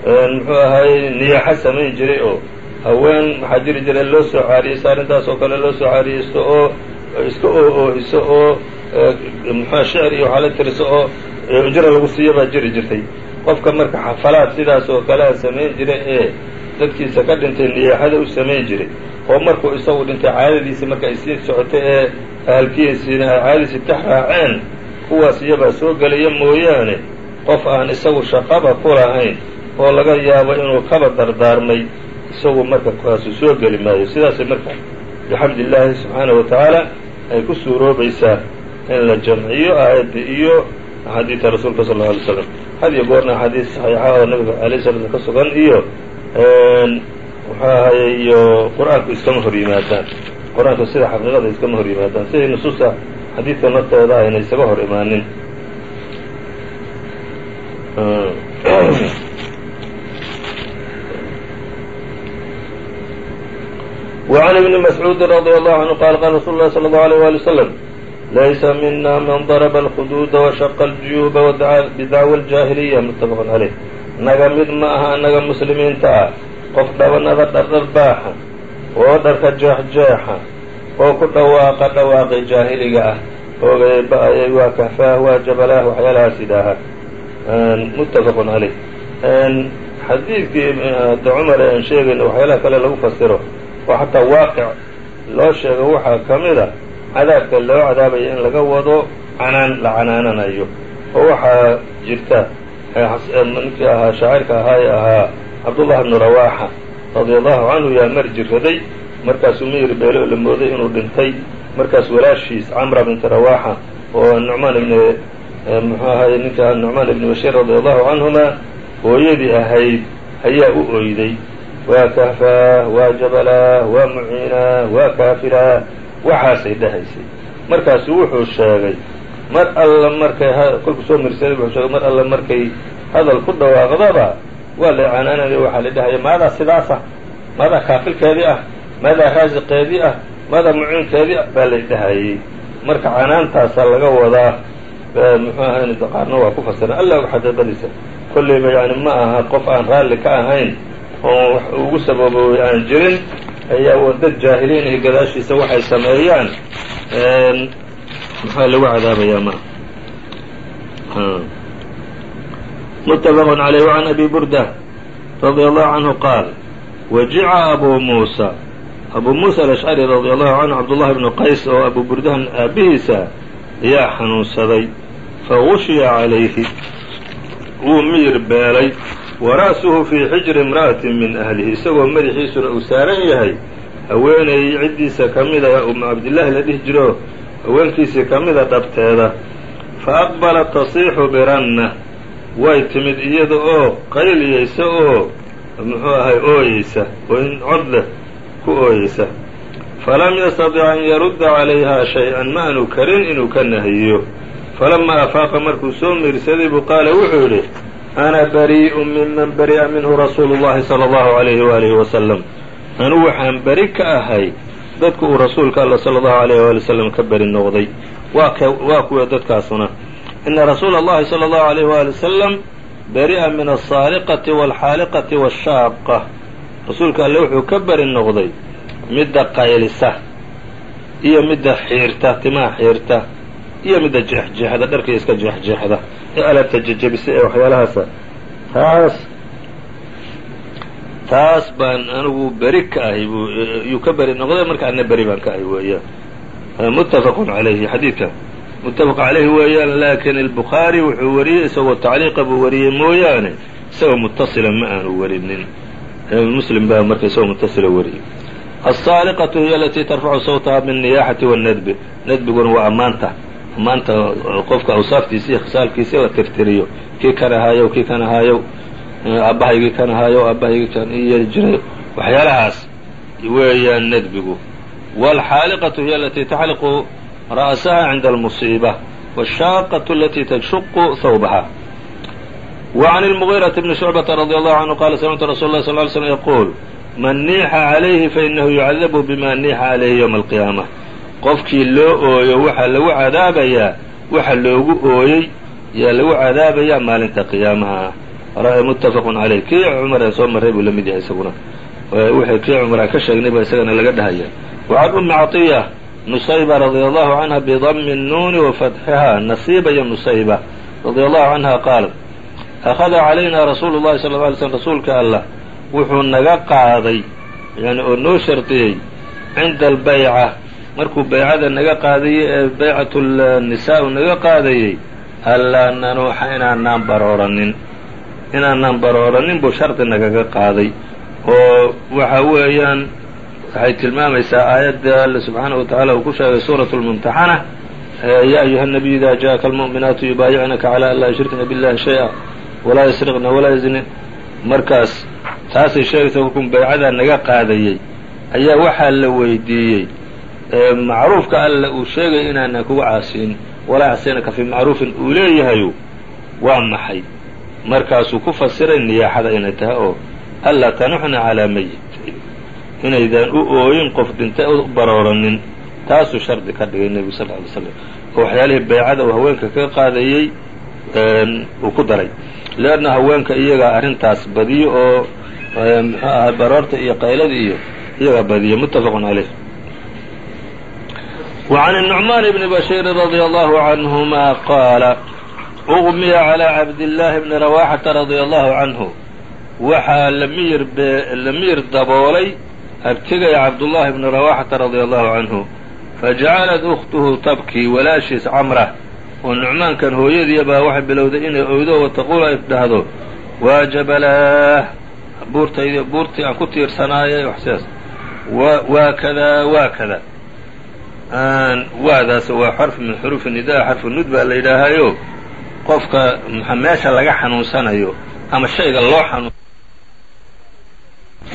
muxuu ahaayey niyaaxo samayn jiray oo haween waxaa jiri jira loo soo caariyeysto arrintaas oo kale loo soo caariyeysto oo iska oo-oohiso oo muxua shicr iyo waxaa la tiriso oo ujro lagu siiyo baa jiri jirtay. Qofka marka xafalaad sidaas oo kalea samayn jiray ee dadkiisa ka dhintay niyaaxada u samayn jiray. Oo markuu isagu dhintay caadadiisii marka ay sii socotay ee ahalkiisiina ay caadadiisii tax raaceen kuwaas iyabaa soo gelaya mooyaane qof aan isagu shaqaba ku lahayn oo laga yaabo inuu kaba dardaarmay isagu marka kaasu soo geli maayo. Sidaasay marka bixamdi illaahi subxaanahu wa tacaala ay ku suuroobaysaa in la jamciyo aayadda iyo axaadiidta rasuulka sal lla alay slam had iyo goorna axaadiis saxiixa oo nabiga alay slam ka sugan iyo muxuu iyo qur'aanku iskama hor yimaadaan. Qur'aanku sida xaqiiqada iskama hor yimaadaan. Siday nusuusta xadiidka nafteeda ayna isaga hor imaanin وعن ابن مسعوud رضي الله عنه qال qال رsuل الlh صلى الله عليه وaلي وسلم laysa mina man ضرب الخduuda وshق الجuyuuba bdacوى الجاahiliية متfq عalيه naga mid ma aha anaga muslimiinta ah qof dhabanada dhardharbaaxa oo dharka jeexjeexa oo ku dhawaaqa dhawaaqi jaahiliga ah oogay ba-ayay waa kahfaah waa jabalaah waxyaalahaas yidhaaha متfq عalيه xadiidkii hadda cumar ee aan sheegayno waxyaalaha kale lagu fasiro oo xataa waaqic. Loo sheego waxaa ka mid a cadaabka loo cadaabaya in laga wado canaan la canaananayo. Oo waxaa jirta ninkii ahaa shaacirka ahaa ee ahaa cabdullah bnu rawaaxa radia allahu canhu yaa mar jiraday markaasuu miyir beele oo la mooday inuu dhintay. Markaas walaashiis camra binti rawaaxa oo nucmaan ibni muxuu ahaye ninka nucmaan ibni bashiir radia allahu canhuma hooyadii ahayd ayaa u oyday waa kahfaah waa jabalah waa muciinah waa kaafirah waxaasay dhahaysay. Markaasuu wuxuu sheegay mar alla markay kolku soo mirsaday wuxuu sheegay mar alla markay hadal ku dhawaaqdaba waa la canaanaya waxaa la dhahaya maadaa sidaasa maadaa kaafilkeedii ah maadaa raasiqeedii ah maadaa muciinkeedii ah baa la dhahayay. Marka canaantaasaa laga wadaa muxuu ahayn qaarna waa ku fasiran alla xaqiiqadiisa kollayba yani ma aha qof aan raalli ka ahayn oo wax ugu sababoobay aan jirin ayaa dad jaahiliin iyo gadaashiisa waxay sameeyaan maxaa lagu cadaabayaa ma متفق عليه وعن أبي بردة رضي الله عنه قال وجica أbو موسى أbو موسى الأشعري رضي الله عنه cبدالله بن qays oo أبو burdahan aabihiisa ayaa xanuunsaday faغuشhiya عalayhi wuu miyir beelay wara'suhu fii xijri imra'ati min ahlihi isagoo madaxiisuna uu saaran yahay. Haweenay ciddiisa ka mida umu cabdillaahi la dhihi jiro haweenkiisii ka mida dhabteeda. Fa aqbalat tasiixu biranna way timid iyada oo qayliyaysa oo muxuu ahay ooyeysa oo in cod leh ku ooyeysa. Falam yastadic an yarudda calayhaa shay-an ma aanu karin inuu ka nahiyo. Falamaa afaaqa markuu soo miirsaday buu qaala wuxuu yidhi ana barii'un miman bari'a minhu rasuulu llahi sala allahu alayhi waalihi wasalam anu waxaan beri ka ahay dadku uu rasuulka alla sala allahu alayh waali wasalam ka beri noqday waa kuwa dadkaasuna ina rasuula allahi sala allahu alayh waali wasalam bari'a min alsaariqati waalxaaliqati waashaaqa rasuulka alle wuxuu ka beri noqday midda qaylisa iyo midda xiirta timaha xiirta iyo midda jeexjeexda dharkaiyo iska jeexjeexda ee alaabta jejebisa ee waxyaalahaasa taas taas baan anigu beri ka ahay buu eh, yuu ka beri noqday marka adna beri baan ka ahay weeyaan eh, muttafaqun calayhi xadiidkan. Muttafaq calayhi weeyaan laakiin albukhaari wuxuu wariyey isagoo tacliiqa buu wariyey mooyaane isagoo mutasila ma aanu warinin. Eh, Muslim baa marka isagoo mutasila wariyey. Asaaliqatu hiy alatii tarfacu sawtaha binniyaxati waannadbi nadbiguna waa ammaanta ammaanta qofka awsaaftiisa iyo khisaalkiisa la tirtiriyo kii kan ahaayow kii kan ahaayow aabbahaygii kan ahaayow aabbahaygii kan iyo jiray waxyaalahaas weeyaan nadbigu wاlxaaliqatu hiya alatii taxliqu ra'saha cinda almusiiba wالshaaqaةu alatii tashuqu hawbaha وعn الmغيرة بن شhuعبة رضي الله عنه qال سمعtu رsuل الlه صل ل سلم يقول man niixa عalayhi fainahu yucadabu bima niixa عalayhi yومa القiyaamة qofkii loo ooyo waxaa lagu cadaabayaa waxa loogu ooyey yaa lagu cadaabayaa maalinta qiyaamaha. Ah muttafaqun caleyh kii cumaraan soo maray buu la mid yahay isaguna. Wixii kii cumaraan ka sheegnay baa isagana laga dhahaya. Wacan ummi catiya nusayba radia allahu canha bidami nnuuni wa fatxiha nasiiba iyo nusayba radia allahu canha qaalat akhada calayna rasuulu llahi sala lla alay slm rasuulka allah wuxuu naga qaaday yani oo noo shardiyey cinda albayca markuu baycada naga qaadayey ee baycatu baycatulnisaa eh, uu naga qaadayay allaa nanuuxa inaanaan barooranin. Inaanaan barooranin buu shardi nagaga qaaday. Oo waxa weeyaan waxay tilmaamaysaa aayadda alle subxaanahu wa tacaala uu ku sheegay suuratu lmumtaxana yaa ayuha nabiyu idaa jaءaka almu'minaatu yubaayicnaka calaa an laa yushrikna billahi shay-a walaa yasriqna walaa yaznin markaas taasay sheegaysa markuu baycadaa naga qaadayay. Ayaa waxaa la weydiiyey macruufka alle uu sheegay inaanan kuga caasiin walaa yacsinaka fii macruufin uu leeyahayu waa maxay? Markaasuu ku fasiray niyaaxada inay tahay oo anlaa tanuxna calaa meyit inaydaan u ooyin qof dhintay u barooranin taasuu shardi ka dhigay nebigu sal ly slam oo waxyaalihii baycada uu haweenka ka qaadayey uu ku daray. Leanna haweenka iyagaa arrintaas badiyo oo muxuu ahaa baroorta iyo qaylada iyo iyagaa badiyo muttafaqun caleyh وعn النعmaan بn bashيir radي allahu عanهuma qaala أغmiya عlى cabdالlahi bni rawaxata radي allahu canhu waxaa la miyir daboolay abtigaya cabdullahi bni rawaxata radي allahu canhu fajacalad أkhtuhu tabkii walaashiis camra oo nucmaankan hooyadii baa waxay bilowday inay oydo wataquul ay dhahdo waa jabalaah buurtaydi buurtii aan ku tiirsanaayay wax sidaas waa kada waa kada waadaas waa xarf min xuruufi nidaa xarfu nud baa la yidhaahayo qofka meesha laga xanuunsanayo ama shayga loo xanuun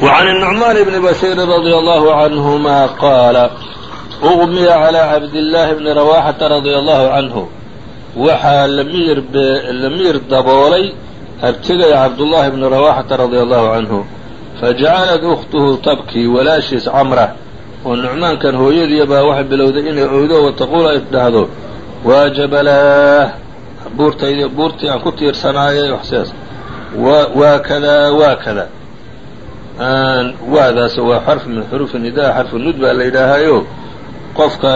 وعn النعmaan بn bashيir radي allahu عanهuma qaala أغmiya عlى cabdالlahi bni rawaxata radي allahu canhu waxaa la miyir daboolay abtigaya cabdullahi bni rawaxata radي allahu canhu fajacalad أkhtuhu tabkii walaashiis camra oo nucmaankan hooyadii baa waxay bilowday inay oydo wataquul ay dhahdo. Waa jabalaah buurtaydi buurtii aan ku tiirsanaayay wax sidaas. Waa kada waa kada. Waadaas waa xarf min xuruufi nidaa xarfu nud baa la yidhaahayo qofka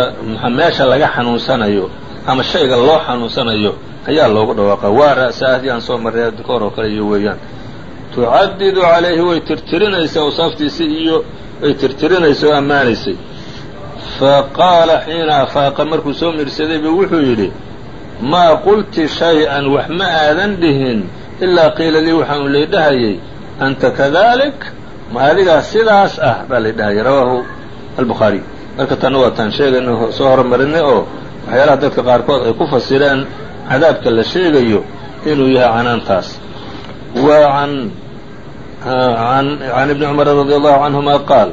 meesha laga xanuunsanayo ama shayga loo xanuunsanayo ayaa loogu dhawaaqa waa ra'saahdi aan soo marray hadda ka hor oo kale iyo weeyaan. Tucadidu calayhi way tirtirinaysaa awsaaftiisii iyo way tirtirinaysa oo ammaanaysay fa qaala xiina afaaqa markuu soo mirsaday buu wuxuu yidhi maa qulti shay-an wax ma aadan dhihin ilaa qiila lii waxaan laydhahayay anta kadalik? Ma adigaa sidaas ah baa laydhahayay rawaahu albukhaariy marka tanna waa taan sheegayno soo hormarinay oo waxyaalaha dadka qaarkood ay ku fasireen cadaabka la sheegayo inuu yahay canaantaas. Wa an can ibni cumar radi allahu canhuma qaal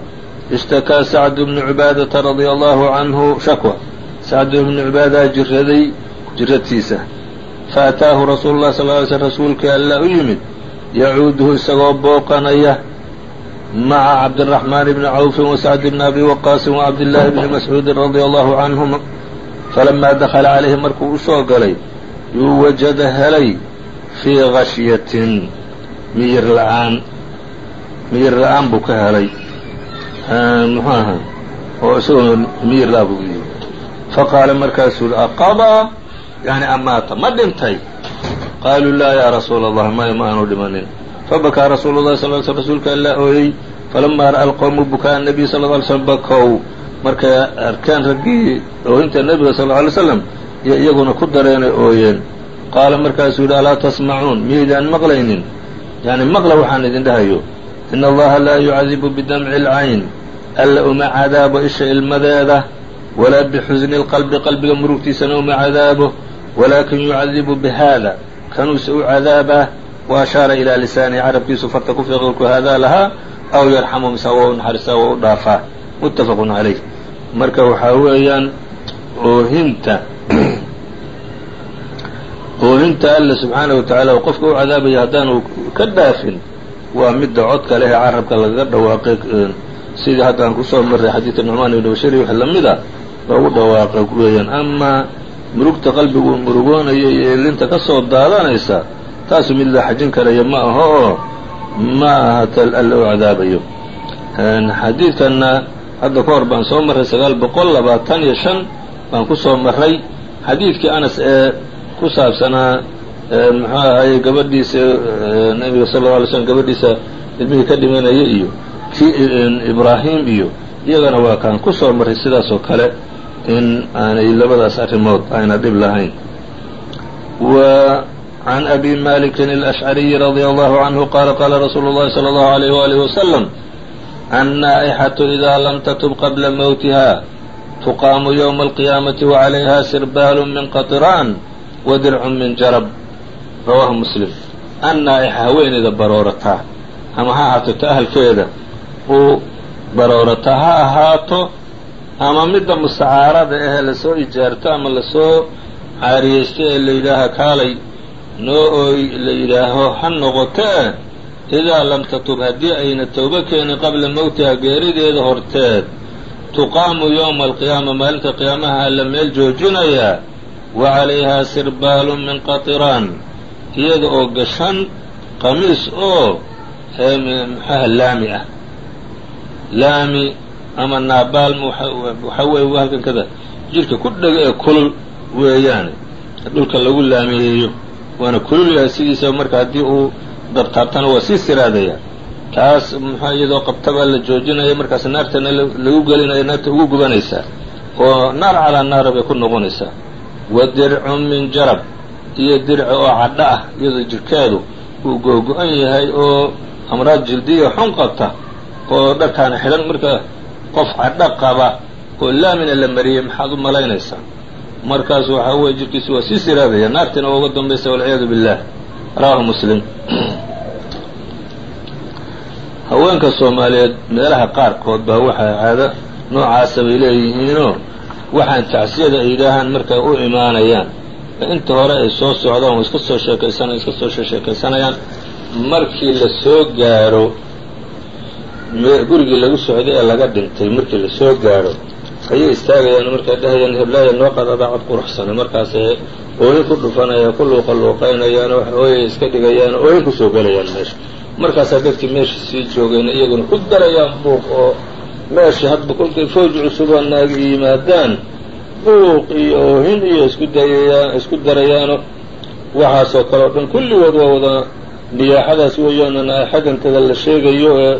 ishtakaa sacdu bnu cibaadata radia allahu canhu shakwa sacdu bnu cibaadaa jiraday jiratiisa faataahu rasuulu lah sal ly slm rasuulkii alla u yimid yacuuduhu isagoo booqanaya maca cabdiraxmaan bni cawfin wasacd bni abi waqaasin wacabdillaahi bni mascuudin radia allahu canhum falamaa dakhala calayhi markuu u soo galay yuu wajada helay fii khashyatin miyir la'aan miyir la'aan buu ka helay. Muxuu ahaa oo isagoo miyir la buu yidhi. Faqaala markaasuu aqaba yani amaata ma dhintay? Qaaluu laa yaa rasuula allah maya ma aanu dhimanin. Fabakaa rasuulu llahi sal l sl rasuulka allaa ooyey falamaa ra'a alqowmu bukaa nabiy sal ly slm bakow. Markay arkeen raggii oohinta nebiga sal lla alay slam iyo iyaguna ku dareenay ooyeen. Qaala markaasuu yidhi alaa tasmacuun miyaydaan maqlaynin? Yani maqla waxaan idin dhahayo in allaha laa yucadibu bidamci اlcayn alla uma cadaabo isha ilmadeeda walaa bixusni اlqalbi qalbiga murugtiisana uma cadaabo walaakin yucadibu bihada kanuuse u cadaabaa wa ashaara ilaa lisaanihi carabkiisu farta ku fiiqilku haadaa lahaa aw yarxamu mise waa u naxariistaa waa u dhaafaa muttafaqun calayh marka waxaa weeyaan oohinta oohinta alla wa tacaala qofka u cadaabaya haddaanu ka dhaafin waa midda codka leh ee carabka lagaga dhawaaqay sidii hadda aan ku soo marray xadiidka nucmaan ibni bashir wix lamida loogu dhawaaqa weeyaan amaa murugta qalbigu murugoonayo iyo ilinta ka soo daadanaysa taasu mid la xajin karaya ma aho oo ma aha tal alla u cadaabayo xadiidkanna hadda ka hor baan soo marray sagaal boqol labaatan iyo shan baan ku soo marray xadiidkii anas ee ku saabsanaa muxuu ahaayey gabadhiisa nabiga sal lla alay slm gabadhiisa ilmihii ka dhimanaya iyo kii ibraahim iyo iyagana waa kaan ku soo marray sidaas oo kale in aanay labadaas arrimood ayna dhib lahayn. Wa can abi malikin alashcariyi radia allahu canhu qaala qaala rasuulu llahi sala allahu alayh waalihi wasalam annaa'ixatu idaa lam tatub qabla mowtiha tuqaamu yowma alqiyaamati wa calayha sirbaalu min qatiraan wadircun min jarab rawaahu muslim annaa'ixa haweeneyda baroorataa ama ha ahaato ahalkeeda uu baroorataa ha ahaato ama midda mustacaarada ahee la soo ijaarto ama la soo caariyeysto ee la yidhaaha kaalay noo ooy la yidhaaho ha noqotee idaa lam tatub haddii ayna towbo keenin qabla mowtiha geerideeda horteed tuqaamu yowma alqiyaama maalinta qiyaamaha alla meel joojinayaa wa calayhaa sirbaalun min qatiraan iyada oo gashan qamiis oo maxaha laami ah. Laami ama naabaalm waxaa weeye halkan kada jidhka ku dhega ee kulul weeyaane dhulka lagu laamiyeeyo waana kulul yahay sidiisa marka haddii uu dabtaabtana waa sii siraadaya taas muxua iyadoo qabtabaa la joojinaya markaas naartana lagu gelinaya naarta ugu gubanaysaa oo naar calaa naara bay ku noqonaysaa. Wa dircun min jarab iyo dirci oo cadho ah iyadoo jirhkeedu uu googo-an yahay oo amraad jildiya xun qabta oo dharkaana xidhan marka qof cadho qaba oo laamina la mariyey maxaad u malaynaysaa markaas waxaa weye jirkiisu waa sii siraadaya naartina waa uga dambaysa walciyaadu billah rawaahu muslim. Haweenka soomaaliyeed meelaha qaarkood baa waxaa caado noocaasa bay leeyihiinoo waxaan tacsiyada ay yidhaahaan markay u imaanayaan inta hore ay soo socdaan oo iska soo sheekaysana iska soo sheekaysanayaan markii la soo gaadho gurigii lagu socday ee laga dhintay markii la soo gaadho ayay istaagayaan markay dhahayaan heblaaya noo qadada cod quruxsana markaasay ooyin ku dhufanayaan ku luuqaluuqaynayaan wax ooyay iska dhigayaan ooyin ku soo gelayaan meesha. Markaasaa dadkii meesha sii joogayna iyaguna ku darayaan buuq oo meesha hadba kolkay fawj cusuboo naagi yimaadaan buuq iyo oohin iyo isku dayayaan isku darayaano. Waxaasoo kale o dhan kulligood waa wada niyaaxadaas weeyaanana xagantada la sheegayo ee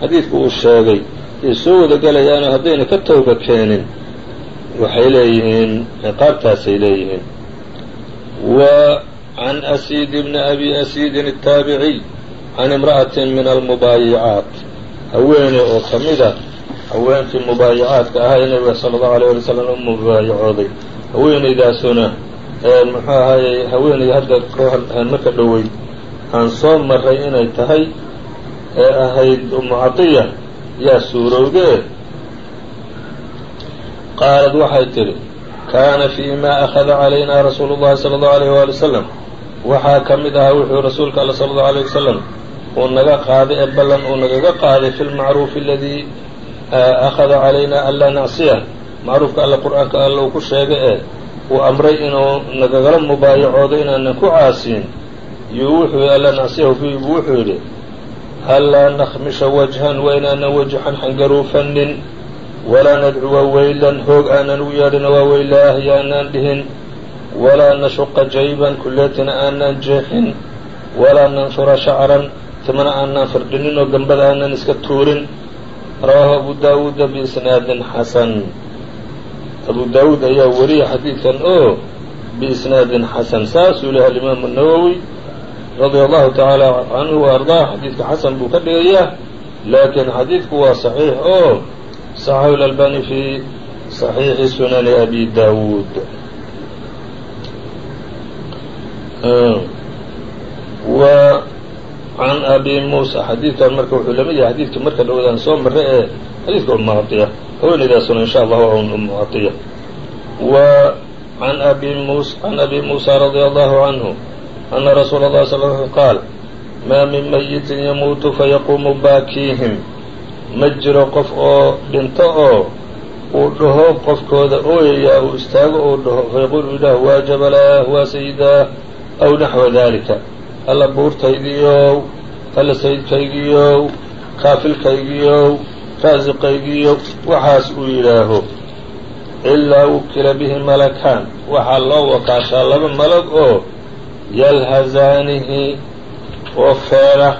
xadiidku uu sheegay. Ay soo wada gelayaanoo haddayna ka tawba keenin. Waxay leeyihiin ciqaabtaasay leeyihiin. Wa can asiid bni abi asiidin الtaabiciy can imra'atin min almubaayicaat. Haweene oo ka mida haweenkii mubaayicaadka ahaa nabiga sala allahu alay wali slam u mubaayacooday. Haweenaydaasuna muxuu ahaayey haweenay hadda marka dhowey aan soo maray inay tahay ee ahayd umu catiya yaa suurowdee qaalad waxay tidhi kaana fii ma akhada calayna rasuulu llahi sala allahu alayh waali wasalam waxaa ka mid ahaa wuxuu rasuulka alla sala allahu alayh wasalam uu naga qaaday ee ballan uu nagaga qaaday fi lmacruufi aladii akhada calayna anlaa nacsiyah macruufka alla qur'aanka alla uu ku sheegay ee uu amray inuu nagagala mubaayacoodo inaanan ku caasiin yuu wuxuu alla nacsiyahu fiihi buu wuxuu yidhi anlaa nakhmisha wajhan wa inaanan wajhan xangaruufanin walaa nadcuwa weylan hoog aanan ugu yeedhina waa weylaah dhihin walaa nashuqa jayban kulleetina aanaan jeexin walaa nanshura shacran timana aanaan firdhinin oo gambada aanan iska tuurin rawaahu abu daawuuda biisnaadin xasan abu daawuud ayaa weriya xadiidkan oo biisnaadin xasan saasuu lehay alimaamu nawowi radia allahu tacaala canhu wa ardaa xadiidka xasan buu ka dhigayaa laakiin xadiidku waa saxiix oo saxaxu lalbani fi saxiixi sunani abi daawuud wa can abi muusa xadiidkan marka wuxuu la mid yahay xadiidkii marka dhawadaan soo marray ee xadiidka umucatiya haweenaydaasuna insha allah waa umucatiya wa an abi mus can abi muusa radia allahu canhu ana rasuula اllahi sal l qaal maa min mayitin yamuutu fayaquumu baakiihim ma jiro qof oo dhinto oo uu dhaho qofkooda ooyayaa uu istaago uu dhaho fayaquulu ilah waa jabalaah waa sayidaah aw naxwa dalika alla buurtaygiiyow alla sayidkaygiiyow kaafilkaygiiyow raasiqaygiiyow waxaas uu yidhaaho ilaa wukila bihi malakaan waxaa loo wakaashaa laba malag oo yalhazaanihi oo feera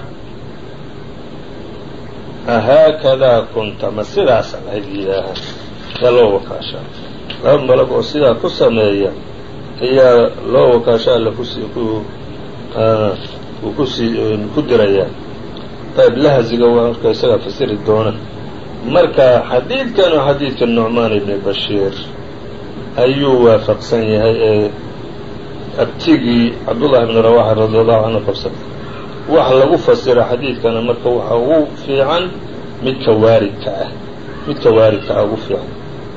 ahaakadaa kunta ma sidaasa ahayd yidhaaha? Yaa loo wakaashaa laba malag oo sidaa ku sameeya ayaa loo wakaasha alla ku uu ku sii ku dirayaa ayb lahziga warka isagaa fasiri doona. Marka xadiidkan oo xadiidka nucmaan ibni bashiir ayuu waafaqsan yahay ee abtigii cabdullahi bni rawaxa radi allahu canhu qabsada wax lagu fasira xadiidkana marka waxa ugu fiican midka waaridka ah midka waaridka ah ugu fiican.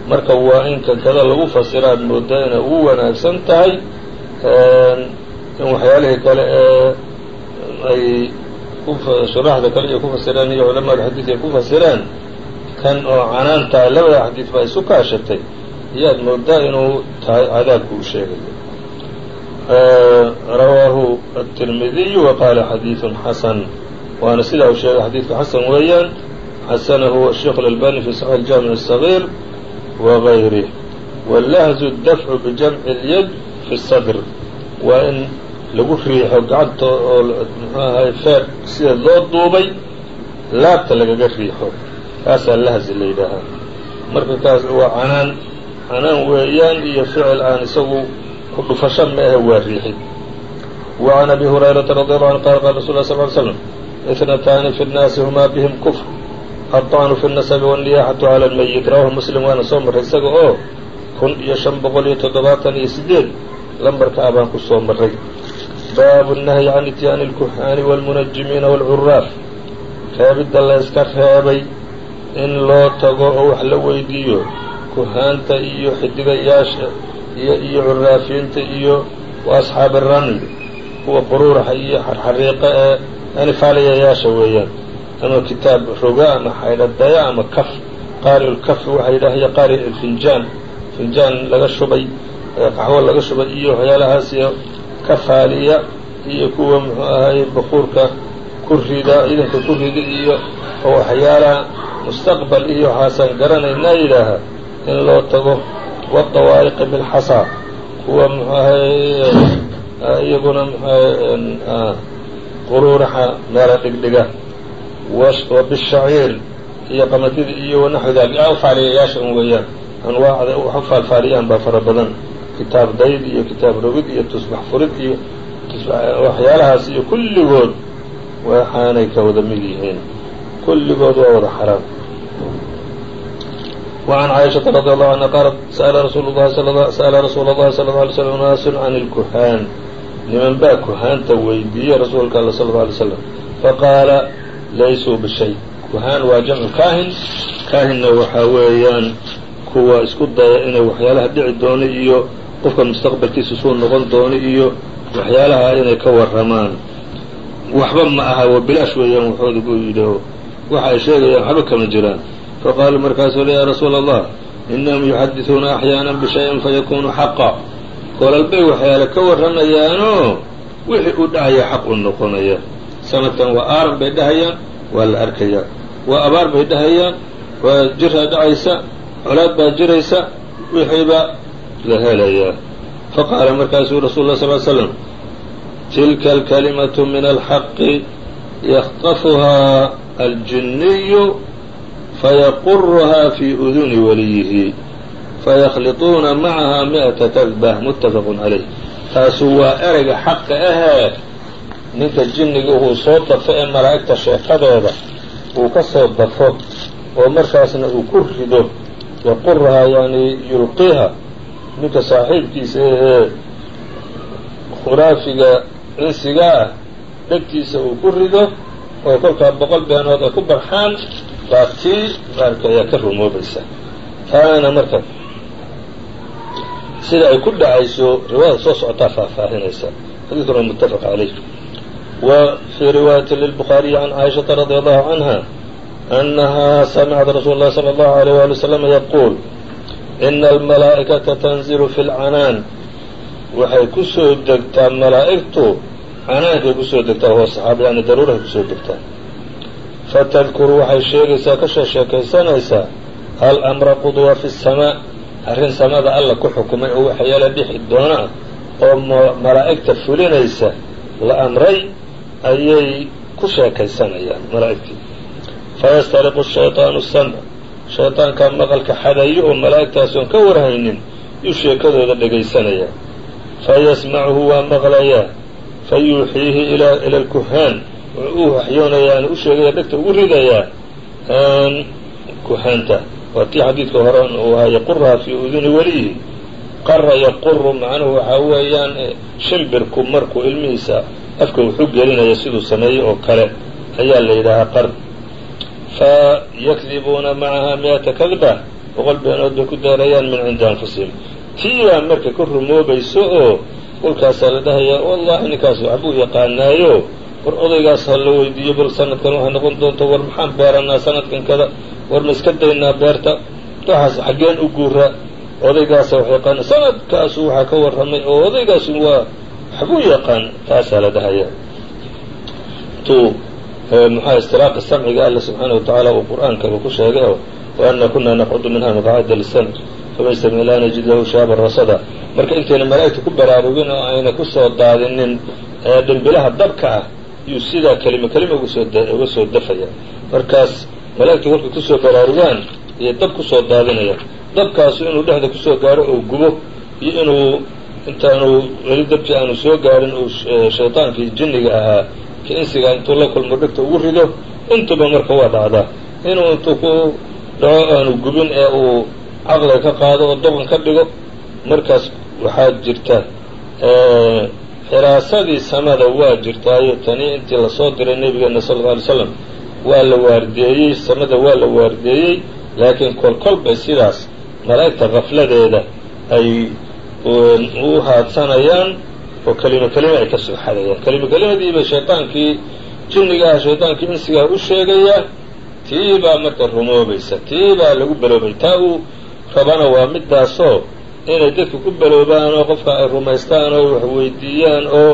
Marka waa in kankada lagu fasira aad moodaa inay ugu wanaagsan tahay in waxyaalihii kale ee ay shuraaxda kale iyo ku fasireen iyo culamada xadiid ay ku fasireen kan oo canaanta labada xadiid ba isu kaashatay iyaad moodaa inuu tahay cadaabku uu sheegayo rawaahu التirmidiyu وaqaala xadiiثu xasan waana sidaa uu sheegay xadiidku xasan weeyaan xasanahu الsheikh الأlbani fi صaحيح الجamiع الصغير وغayrih wاlahzu dafcu bijamci اlyad fi الصdr waa in lagu riixo gacanta oo muxuu feer sida loo duubay laabta lagaga riixo. Kaasaa lahzi la yidhaahaa marka taas waa canaan canaan weeyaan iyo ficil aan isagu ku dhufasho ma ahe waa riixid wa can abi hurayrata radi allahu canhu qala qala rasul lla sl ly slam ithnataani fi nnaasi humaa bihim kufr addaanu fi nasabi wاnniyaaxatu cala almayit rawahu muslim waana soo marray isaga oo kun iyo shan boqol iyo toddobaatan iyo sideed lambarka abaan ku soo marray baabu النahyi can ityaani الكuhaani والmunajimiina والcuraaf reebidda la yska reebay in loo tago oo wax la weydiiyo kuhaanta iyo xidigayaasha iyo iyo curaafiinta iyo وasxaabi الraml kuwa quruuraxa iyo xarxariiqa ee anifaalayayaasha weeyaan ama kitaab roga ama xaydhadaya ama kaf qaari lkafi waxaa yidhaah iyo qaari finjaan finjaan laga shubay qaxwo laga shubay iyo waxyaalahaas iyo ka faaliya iyo kuwa muxuu ahay bakuurka ku rida idanka ku rida iyo waxyaalaha mustaqbal iyo waxaasaan garanaynaa yidhaaha in loo tago wadawaariqi bilxasaa. Kuwa muxuu ahay iyaguna mxuaha quruuraxa meela dhigdhiga. Wa bishaciir iyo qamadida iyo wanaxwi dalik faaliyayaasha un weeyaan. Anwaacda wax faalfaaliyaan baa fara badan kitaab dayd iyo kitaab rogid iyo tusbax furid iyo waxyaalahaas iyo kulligood waxaanay ka wada mid yihiin kulligood waa wada xaraam وعn caaishaةa radي allahu anha qaalat sأla rasuul اlahi sأla rasuul اllahi salى اله alay slm naasun can اlkuhaan niman baa kuhaanta weydiiyey rasuulka all sal اله alay slam faqaala laysuu bishay kuhaan waa jamcu kaahin kaahinna waxaa weeyaan kuwa isku daya inay waxyaalaha dhici doono iyo qofka mustaqbalkiisa suu noqon doono iyo waxyaalaha inay ka warramaan. Waxba ma aha wa bilaash weeyaan waxooda buu yidhi oo waxa ay sheegayaan waxba kama jiraan. Faqaalu markaasuu le yaa rasuula allah inahum yuxadisuuna axyaana bishayin fayakunu xaqa. Kolalbay waxyaale ka warramayaanoo wixii u dhacaya xaq u noqonaya. Sanadkan waa aaran bay dhahayaan waa la arkayaa. Waa abaar bay dhahayaan waa jiraa dhacaysa colaad baa jiraysa wixiiba la helayaa faqaala markaasuu rasul lah sal slam tilka alkalimatu min alxaqi yaktafuhaa aljinniyu fayaquruhaa fii uduni waliyihi fayakhliطuuna macaha mi'ata kadbah muttafaqun calayh taasu waa ereyga xaqa ahee. Ninka jinniga uu soo dafo ee malaa'igta sheekadooda uu ka soo dafo oo markaasna uu ku rido yaquruhaa yani yulqiha ninka saaxiibkiisa ahee khuraafiga insiga ah dhegtiisa uu ku rido oo kolkaa boqol beenood ay ku barxaan baa tii maarka ayaa ka rumoobaysa taana marka sida ay ku dhacayso riwaayada soo socotaa faahfaahinaysa xadiidkuna muttafaq calayh wa fii riwaayati lilbukhaariyi can caaishaةa radi allahu canha أنها سمعت رsuل الlh صلى الله عليه ولي وسلم يقول ina almalaa'ikata tanzilu fi lcanaan waxay ku soo degtaa malaa'igtu canaankay ku soo degtaa waa saxaaba yani daruurahay ku soo degtaa fatadkuru waxay sheegaysaa ka sheesheekaysanaysaa hal amra qudwa fi samaa arrin samada alla ku xukumay oo waxyaala dhixi doona ah oo malaa'igta fulinaysa la amray ayay ku sheekaysanayaan malaa'igtii fayastariqu shayطaanu samc shayطaankaa maqalka xadayo oo malaa'igtaasoon ka warhaynin yuu sheekadooda dhegaysanaya. Fayasmacuhu waa maqlayaa. Fayuuxiihi ila alkuhaan. U waxyoonaya yani u sheegaya dhegta ugu ridayaa. Kuhaanta. Waa tii xadiidka hore uu ahaa yaquraha fii uduni weliyi qara yaquru macnuhu waxaa weeyaan shimbirku markuu ilmihiisa afka wuxuu gelinaya siduu sameeyey oo kale. Ayaa la yidhaahaa qard fa yakdibuuna macaha mi-ata kadba boqol beenood bay ku daarayaan min cindi anfusihim tii baa marka ka rumoobayso oo kolkaasaa la dhahayaa wallahi ninkaas waxbuu yaqaanaayo war odaygaas ha la weydiiyo bal sanadkan waxay noqon doonta war maxaan beeranaa sanadkan kada war ma iska daynaa beerta waxaas xaggeen u guura odaygaasa wax yaqaana sanadkaasu waxaa ka warramay oo odaygaasu waa waxbuu yaqaan taasaa la dhahaya intuu muxaa istiraaqa samciga alla subxaana wa tacaala uu qur'aankaba ku sheegay oo waana kunaa naqcudu minha maqacida lisam faman yastamic laa najid lahu shaaban rasada. Marka intayna malaa'igta ku baraarugin oo ayna ku soo daadinin dhimbilaha dabka ah yuu sidaa kelima kelima uga soo dafaya. Markaas malaa'igta kolkay ku soo baraarugaan iyo dab ku soo daadinaya. Dabkaasu inuu dhexda ku soo gaaro oo gubo iyo inuu intaanu weli dabkii aanu soo gaarin uu shaytaankii jinniga ahaa ki insiga intuu la kulmo dhegta ugu rido intuba marka waa dhacdaa. Inuu intuu ku dhaco aanu gubin ee uu caqliga ka qaado oo doqon ka dhigo markaas waxaa jirta xiraasadii samada waa jirtaayo. Tani intii la soo diray nebigeena sala alla alay slam waa la waardeeyey samada waa la waardeeyey laakiin kolkol bay sidaas malaa'igta kafladeeda ay u haadsanayaan oo kelimo kelima ay ka soo xadayaan. Kelimo kelimadiiba shaytaankii jinniga ah shaytaankii insigaa u sheegaya tii baa marka rumoobaysa tii baa lagu beloobay taa uu rabana waa midaasoo inay dadka ku beloobaan oo qofka ay rumaystaan oo wax weydiiyaan oo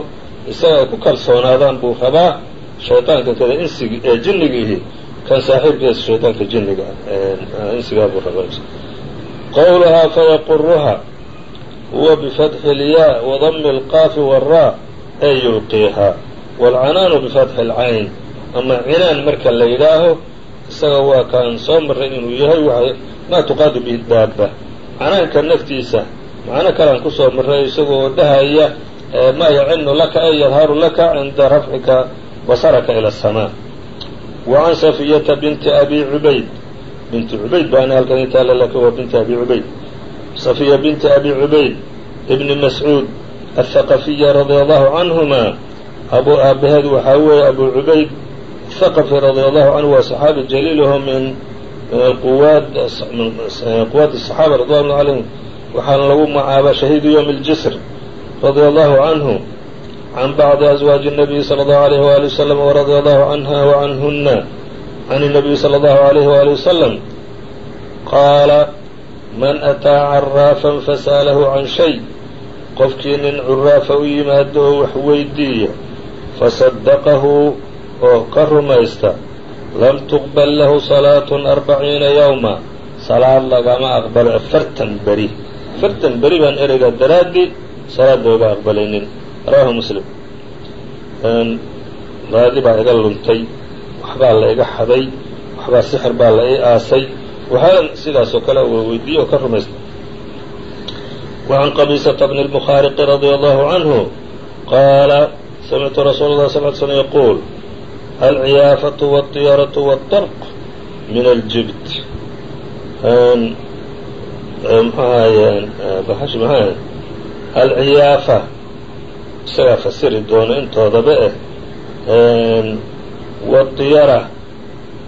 isaga ay ku kalsoonaadaan buu rabaa shaytaanka kada insigi ee jinnigiihi kan saaxiibkiisa shaytaanka jinniga insigaa buu rabaa. Qowluhaa fayaquruha huwa bifatxi اlyaa wadami اlqaafi wاraa ee yulqiiha wاlcanaanu bifatxi اlcayn ama cinaan marka la yidhaaho isaga waa kaan soo maray inuu yahay wa maa tuqaadu bihi daaba canaanka naftiisa macno kalaan kusoo maray isagoo dhahaya maa yacinu laka ay yadharu laka cinda rafcika basaraka ilى الsamaa wa can safiyata binti abi cubayd binti cubayd baana halkan itaala laka waa binti abi cubayd safiya binti abi cubayd ibni mascuud aلthaqafiya radia allahu canhuma abu aabaheed waxaa weeye abu cubayd thaqafi radia allahu canhu waa saxaabi jaliilaho min quwaad quwaad الصaxaaba radi allahu calayhim waxaana lagu magacaabaa shahiidu ywm اljisr radia allahu canhu can bacdi azwaaji الnabiyi salى اllahu alayh wali wasalam waradia allahu canha wacanhuna can الnabiyi salى اllahu alayh wali wasalam qaala man ataa caraafan fasa'alahu can shay qofkii nin curaafa u yimaado oo wax weydiiya fasadaqahu oo ka rumaysta lam tuqbal lahu salaatun arbaciina yowma salaad lagama aqbalo afartan beri. Afartan beri baan ereygaa daraaddii salaad looga aqbalaynin. Rawaahu muslim. Baadi baa iga luntay waxbaa la iga xaday waxbaa sixir baa la ii aasay waxaa sidaas oo kale wa weydiiye oo ka rumaysta وعn qبيصة بن المخاaرق رضي الله عنه qاaل سمعت رsuuل الله صل ل سلم يقول العyاaفة والطyرة والطرق من الجبت alciyaafa isagaa fasiri doono intoodaba eh waطiyara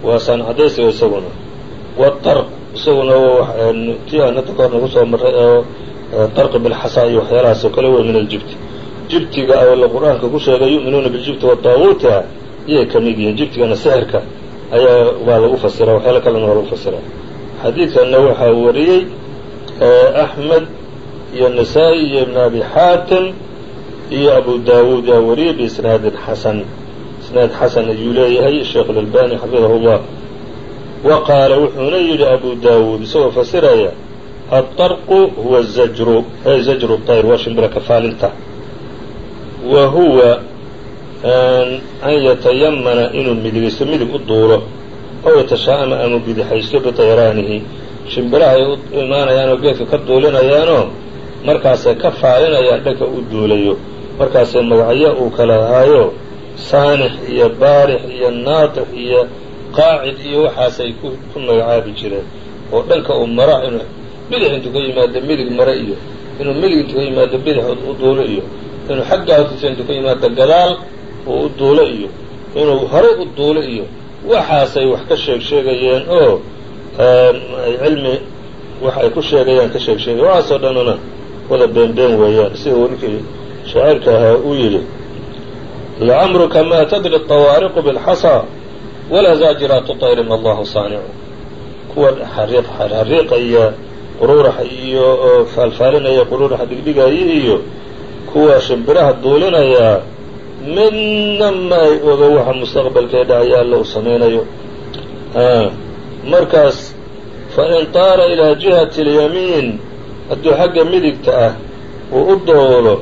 waa saancadaysiga isaguna waطarq isaguna tii aan hadda kahor nagu soo maray oo darqi bilxasaa iyo waxyaalahaas oo kale wey min aljibti. Jibtiga la qur'aanka ku sheegay yu'minuuna biljibti wataaguuti ah iyay ka mid yihiin jibtigana sixirka ayaa waa lagu fasiraa waxyaalo kalena waa lagu fasiraa xadiidkanna waxaa wariyey axmed iyo nasaa-i iyo ibn abi xaatim iyo abu daawuud yaa wariyey biisnaadin xasan. Isnaad xasan ayuu leeyahay sheekh اlalbani xafidahu llah wa qaala wuxuuna yidhi abu daawuud isagoo fasiraya aلطarqu huwa zajru ee zajru طayr waa shimbira kafaalinta wa huwa an yatayamana inuu midigaysto midig u duulo ow yatashaa'ama ama bidixaysto bitayraanihi shimbiraha ay u imaanayaan oo geedka ka duulinayaanoo markaasay ka faalinayaan dhanka u duulayo markaasay magacyo uu kala ahaayo saanix iyo baarix iyo naatix iyo qaacid iyo waxaasay ku magacaabi jireen. Oo dhanka uu mara inuu bidix intuu ka yimaado midig mare iyo inuu midig intuu ka yimaado bidix u duulo iyo inuu xagga hortiisa intuu ka yimaado gadaal uu u duulo iyo inuu horay u duulo iyo waxaasay wax ka sheeg sheegayeen oo cilmi wax ay ku sheegayaan ka sheeg sheegay. Waxaasoo dhanuna wada beenbeen weeyaan. Sida warkii shaacirka ahaa uu yidhi lacamruka ma tadri طawaariqu bاlxasaa walaa zaajiraatu طayrin allahu saanicu kuwa xariiq xariiqa iyo oo faalfaalinaya quruuraxa dhigdhigaya iyo kuwa shimbiraha duulinayaa midna ma ay oga waxa mustaqbalkee dhacaya alla uu samaynayo markaas fain taara ilaa jihati اlyamiin hadduu xagga midigta ah uu u doolo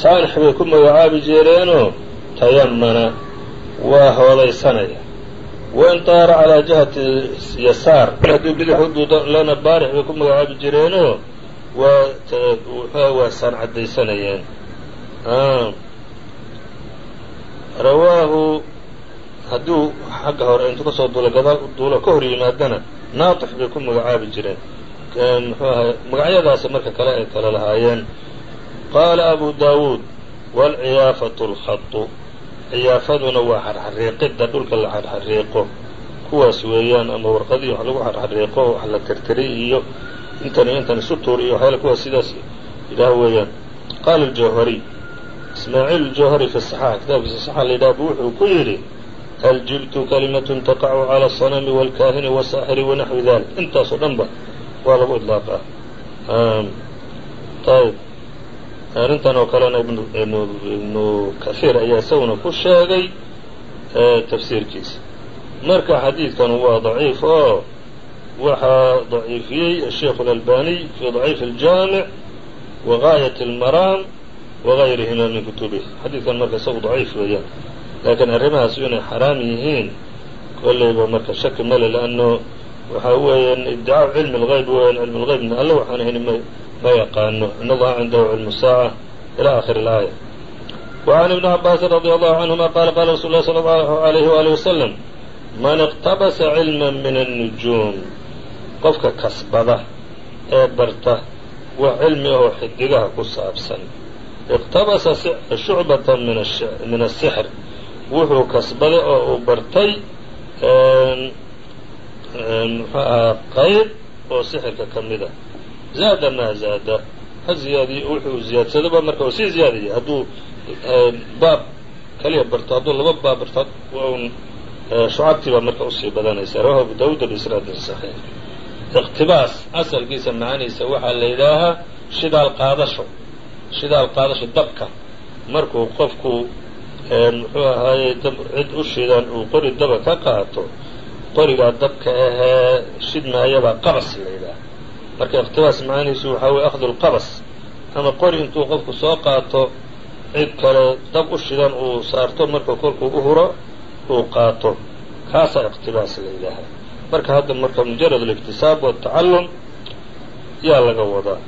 saanix bay ku magacaabi jireenoo tayamana waa hoodaysanaya wain taara calaa jihati yasaar. Hadduu bidix u duudolana baarix bay ku magacaabi jireenoo? Waa waa saan caddaysanayeen. Rawaahu hadduu xagga hore intuu ka soo duulo gadaal u duulo ka hor yimaadana naatix bay ku magacaabi jireen. Muxuu ahay magacyadaasi marka kale ay kala lahaayeen. Qaala abu daawuud waalciyaafatu alkhatu ciyaafaduna waa xarxariiqidda dhulka la xarxariiqo. Kuwaas weeyaan ama warqadii wax lagu xarxariiqo wax la tirtiri iyo intan iyo intan isu tuur iyo waxyaala kuwaas sidaas yidhaah weeyaan. Qaala aljawhariy ismaaciil aljawhari fi saxaax kitaabkiisa saxa la yidhaha bu wuxuu ku yidhi aljibtu kalimatun taqacu cala asanami waalkaahini wasaaxiri wanaxwi dalik intaasoo dhan ba waa lagu idlaaqaa ayb arrintan oo kalena ibnu kahiir ayaa isaguna ku sheegay tafsiirkiisa marka xadiidkan waa daciif oo waxaa daciifiyey asheikh اlalbaniy fi daciif اljaamic wa gaayat اlmaraam wagayrihima min kutubih xadiidkan marka isagu daciif weeyaan laakiin arrimahaas inay xaraam yihiin kollayba marka shaki male lanno waxaa weeyaan iddicaau cilmi اlgayb weeyaan cilmi اlgaybna alle waxaan ahayn ma yaqaano in allaha cindahu cilmu saaca ila aakhir ilaaya wa can ibni cabbaasin radia allahu canhuma qaala qaala rasuul lahi sala allahu alayhi waali wasalam man iqtabasa cilman min annujuum qofka kasbada ee barta wax cilmi ahoo xidigaha ku saabsan. Iqtabasa shucbatan min asixr wuxuu kasbaday oo uu bartay muxuu ahaa qayb oo sixirka ka mid ah zaada maa zaada ha ziyaadiyo wuxuu ziyaadsadaba marka sii ziyaadaya hadduu baab kaliya barto hadduu laba baab barto un shucabtii baa marka u sii badanaysa. Rawahu abu dawud bisnaadin saxiix iqtibaas asalkiisa macaniisa waxaa la yidhaahaa shidaal qaadasho. Shidaal qaadasho dabka. Markuu qofku muxuu ahaaye dab cid u shidan uu qori daba ka qaato qorigaa dabka ahee shidmaayabaa qabas la yidhaaha marka iqtibaas macanihiisu waxaa weye akhdu lqabas ama qori intuu qofku soo qaato cid kale dab u shidan uu saarto marka kolkuu u huro uu qaato kaasaa iqtibaas la yidhaaha marka hadda marka mujarad aliktisaab waatacallum yaa laga wadaa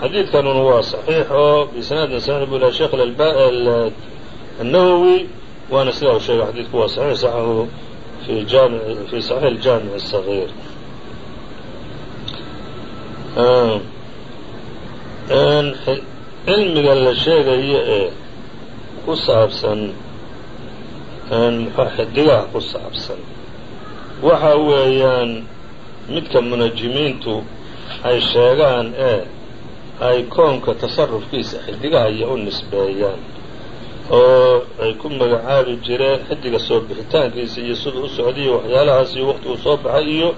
xadiidkanuna waa saxiix oo biisnaadin saxiix buu ilaha sheekh الnawowi waana sidaa uu sheegay xadiidku waa saxiix saxahu fi jami fi saxiix aljaamic الصaغيir cilmiga la sheegayo ee ku saabsan mxua xidigaha ku saabsan. Waxa weeyaan midka munajimiintu ay sheegaan ee ay koonka tasarufkiisa xidigaha iyo u nisbeeyaan oo ay ku magacaabi jireen xidiga soo bixitaankiisa iyo siduu u socday iyo waxyaalahaas waqti uu soo baxay iyo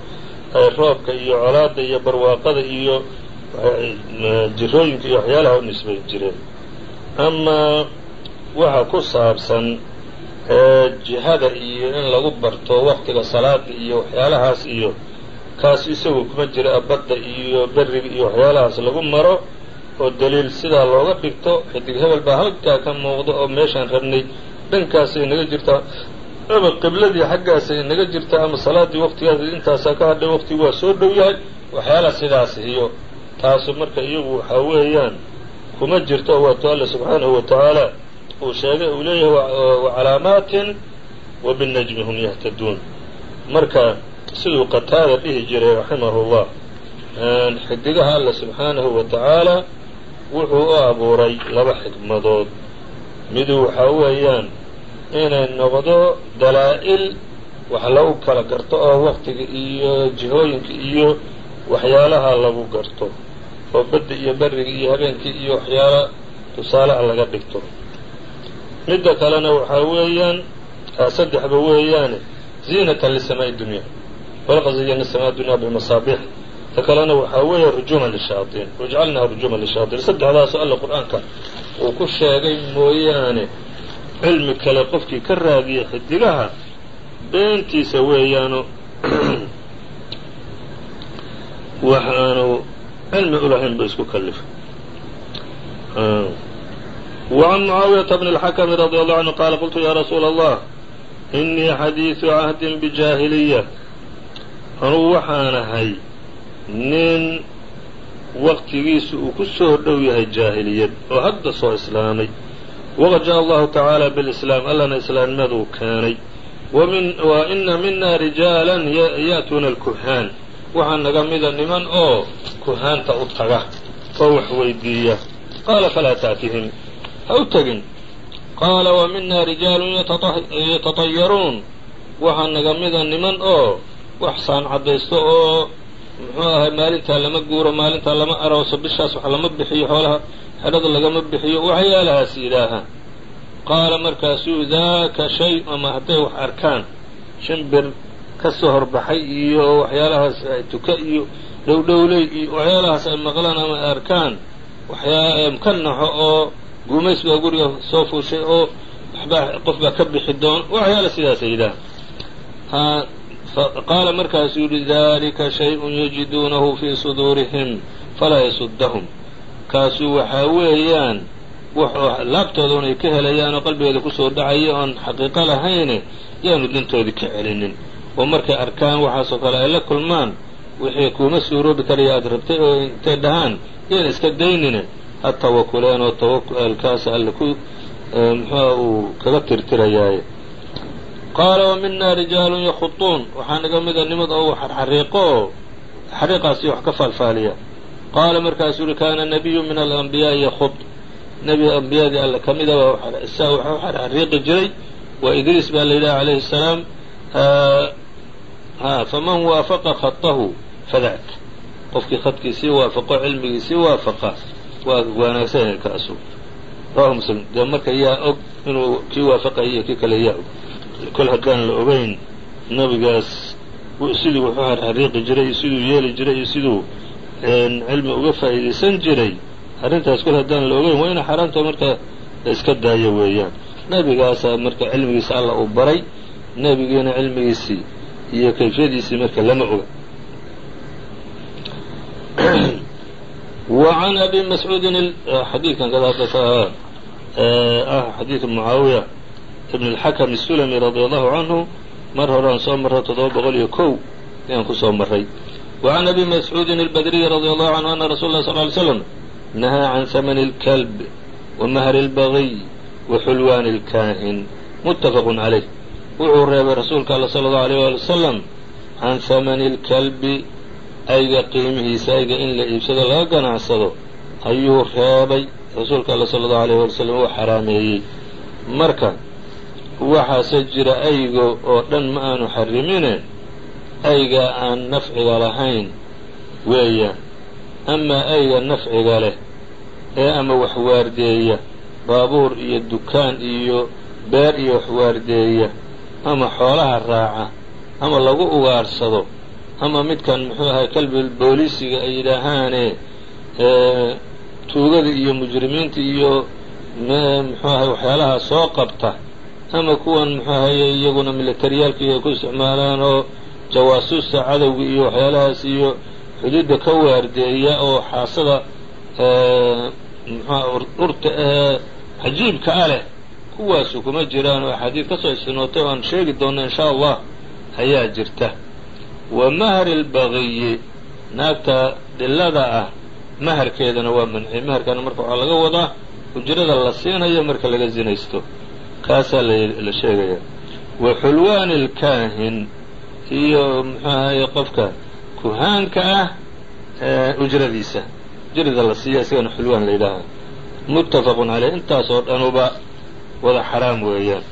roobka iyo colaada iyo barwaaqada iyo jirooyinka iyo waxyaalaha u nisbayn jireen. Amaa waxa ku saabsan jihada iyo in lagu barto waqtiga salaada iyo waxyaalahaas iyo kaas isagu kuma jira badda iyo beriga iyo waxyaalahaas lagu maro oo daliil sidaa looga dhigto xidig hebel baa halkaa ka muuqda oo meeshaan rabnay. Dhankaasay naga jirtaa ama qibladii xaggaasay naga jirtaa ama salaaddii waqtigaas intaasaa ka hadhay waqtigu waa soo dhow yahay. Waxyaala sidaas iyo taasu marka iyagu waxaa weeyaan kuma jirto. Waatuu alla subxaanahu wa tacaala uu sheegay uu leeyahay wacalaamaatin wa binnajmi hum yahtaduun. Marka siduu qataada dhihi jiray raximahullah xidigaha alla subxaanahu wa tacaala wuxuu u abuuray laba xikmadood midu waxaa weeyaan inay noqdo dalaa-il wax lagu kala garto oo waqtiga iyo jihooyinka iyo waxyaalaha lagu garto. Oo badda iyo berriga iyo habeenkii iyo waxyaala tusaalaha laga dhigto. Midda kalena waxaa weeyaan saddexba weeyaane ziinatan lisamaa'i dunya walaqad zayana samaa dunya bimasaabiix ta kalena waxaa weeye rujuuman lishayaaطiin wajcalnaha rujuuman lishayaaطiin saddexdaasoo alla qur'aanka uu ku sheegay mooyaane cilmi kale qofkii ka raadiya xidigaha beentiisa weeyaano waxaanu cilmi ulahayn ba isku kalifay وعن معاaوية بن الحكم رضي الله عنه قال قلت يا رsuuل الله إنii xadيiثu عهد بجاهiلية anuu waxaan ahay nin waqtigiisu uu ku soo dhow yahay jaahiliyad oo hadda soo islaamay waqad jaءa allahu tacaala bاlislaam allana islaamnimadu keenay wa ina mina rijaalan ya'tuuna alkuhaan waxaa naga mida niman oo kuhaanta u taga oo wax weydiiya qaala falaa ta'tihim ha u tegin qaala wa mina rijaalun yatatayaruun waxaa naga mida niman oo wax saan caddaysto oo muxuu ahay maalintaa lama guuro maalintaa lama arooso bishaas wax lama bixiyo xoolaha xedhada lagama bixiyo waxyaalahaas yidhaaha qaala markaasuu daaka shay ama hadday wax arkaan shimbir ka soo horbaxay iyo waxyaalahaas tuka iyo dhowdhowley iyo waxyaalahaas ay maqlaan ama ay arkaan waxyaa ka naxo oo guumays baa guriga soo fuushay oo waxbaa qof baa ka bixi doon. Waxyaala sidaasa yidhaaha qaala markaasuu yihi dalika shayءun yajiduunahu fii suduurihim falaa yasudahum kaasu waxaa weeyaan laabtooda un ka helayaan oo qalbigooda ku soo dhacaya oon xaqiiqo lahayne yaanu dantoodii ka celinin. Oo markay arkaan waxaasoo kale ay la kulmaan wixii kuuma suuroobi karaya aada rabtay oo intay dhahaan yaan iska daynine ha tawakuleen oo tawakalkaas alle ku muxua uu kaga tirtirayaaye qaala wa mina rijaalun yakhuduun waxaa naga mida nimad oo xarxariiqo oo xariiqaasi wax ka faalfaaliya qaala markaasuu yihi kaana nabiyu min alanbiyaa'i yakhud nebi ambiyadii alle ka midaba isaa waxu xarxariiqi jiray waa idriis baa la yidhaha calayhi salaam faman waafaqa khatahu fadak qofkii khadkiisii waafaqo cilmigiisii waafaqa waa wanaagsan yahay kaasu rawahu muslim dee marka yaa og inuu kii waafaqaya iyo kii kale yaa og kol haddaan la ogeyn nabigaas siduu wuxuu harxariiqi jiray iyo siduu yeeli jiray iyo siduu cilmi uga faa'iidaysan jiray arrintaas kol haddaan la ogeyn waa ina xaaraamta marka la iska daayo weeyaan nebigaasaa marka cilmigiisa alla uu baray nebigiina cilmigiisii iyo kayfiyadiisii marka lama oga wa can abi mascuudin xadiidkan kadaaa ah xadiidu mucaawiya ibn اlxakm الsulmi radي allahu canhu mar horean soo marray toddoba boqol iyo kow ayaan ku soo maray wa can abi mascuudin اlbadriyi radي allahu canhu ana rasul lah sl ly slm nahaa can hamani اlkalb wa mahri اlbagiy wa xulwaani اlkaahin muttafaq calayh wuxuu reebay rasuulka alla sala allahu alayh waali wasalam can hamani اlkalbi ayga qiimihiisa ayga in la iibsado laga ganacsado ayuu reebay rasuulka alla sala allahu alayh waali wasalam uu xaraameeyey marka waxaase jira ayga oo dhan ma aanu xarimine ayga aan nafciga lahayn weeyaan amaa ayga nafciga leh ee ama wax waardeeya baabuur iyo dukaan iyo beer iyo wax waardeeya ama xoolaha raaca ama lagu ugaarsado ama midkan muxuu ahay kalbil boolisiga ay yidhaahaane tuugada iyo mujrimiinta iyo muxuu ahay waxyaalaha soo qabta ama kuwan muxuu ahaye iyaguna militariyaalka ay ku isticmaalaan oo jawaasuusta cadowga iyo waxyaalahaas iyo xuduudda ka waardeeya oo xaasada muxua urta ee cajiibka a leh kuwaasu kuma jiraan oo axaadiid ka soo oo aan sheegi doonno inshaa allah ayaa jirta. Wa mahri lbagiyi naagta dhillada ah maharkeedana waa manciyey maharkana marka waxaa laga wadaa ujrada la siinayo marka laga zinaysto. Kaasaa la sheegaya. Wa xulwaani اlkaahin iyo muxuu ahaye qofka kuhaanka ah ujradiisa. Ujrada la siiya isagana xulwaan la yidhaaha. Muttafaqun caleyh intaas oo dhanuba wada xaraam weeyaan.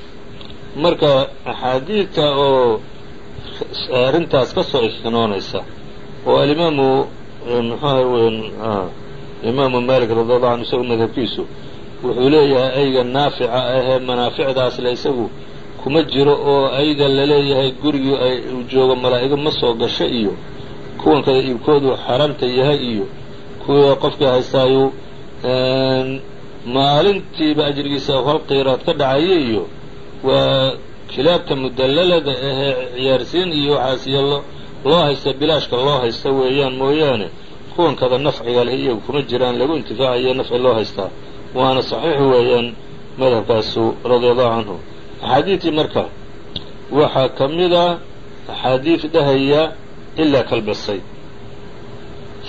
Marka axaadiidta oo arrintaas ka soo iknoonaysa oo alimaamu muxuaha imaamu malik radi allahu canhu isagu madhabkiisu wuxuu leeyahay ayga naafica ahee manaaficdaas le isagu kuma jiro oo ayda la leeyahay gurigii uu joogo malaa'igo ma soo gasho iyo kuwan kada iibkoodu xaramta yahay iyo kuwa qofkii haystaayu maalintiiba ajrigiisa hal qiiraad ka dhacaya iyo waa kilaabta mudallalada ahee ciyaarsiin iyo waxaas iyo loo haysta bilaashka loo haysta weeyaan mooyaane kuwan kada nafciga leh iyagu kuma jiraan lagu intifaacayo nafci loo haystaa. Waana saxiix weeyaan madhabkaasu radia allahu canhu axaadiidtii marka waxaa ka mid a axaadiid dhahaya ilaa kalbasayd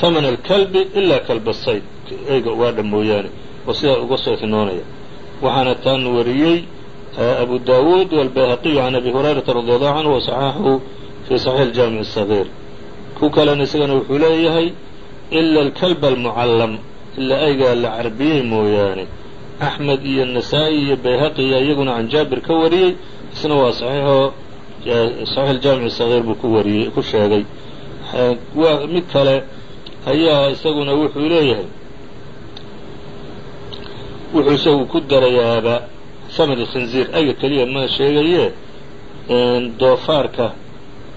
haman alkalbi ilaa kalbasayd eyga waadha mooyaane oo sidaa uga soo hinoonaya waxaana taan wariyey abu daawuud walbayhaqiyu can abi hurayrata radi allahu canhu wasaxaxahu fii saxiix aljaamic asagiir ku kalena isagana wuxuu leeyahay ila alkalba almucallam ilaa aygaa la carbiyey mooyaane axmed iyo nasaa-i iyo bayhaqiya iyaguna can jaabir ka wariyey isna waa saxiixoo saxiix aljaamic sagiir buu ku wariyey ku sheegay mid kale ayaa isaguna wuxuu leeyahay wuxuu isagu ku darayaaba samad khinziir ayga keliya ma sheegaye doofaarka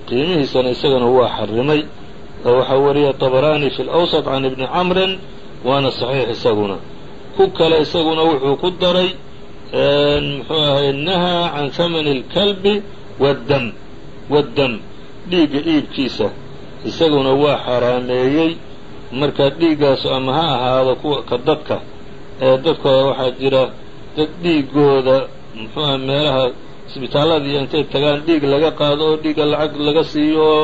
qiimihiisana isagana waa xarimay oo waxaa wariya طabrani fi اlأwsط can ibni camrin waana صaxiix isaguna ku kale isaguna wuxuu ku daray muxuu ahay nahaa can hamani اlkalbi wاddam waddam dhiigga iibkiisa isaguna waa xaraameeyey. Marka dhiiggaasu ama ha ahaado ka dadka ee dadka waxaa jira dad dhiigooda muxuu aha meelaha isbitaallada iyo intay tagaan dhiig laga qaado oo dhiigga lacag laga siiyo oo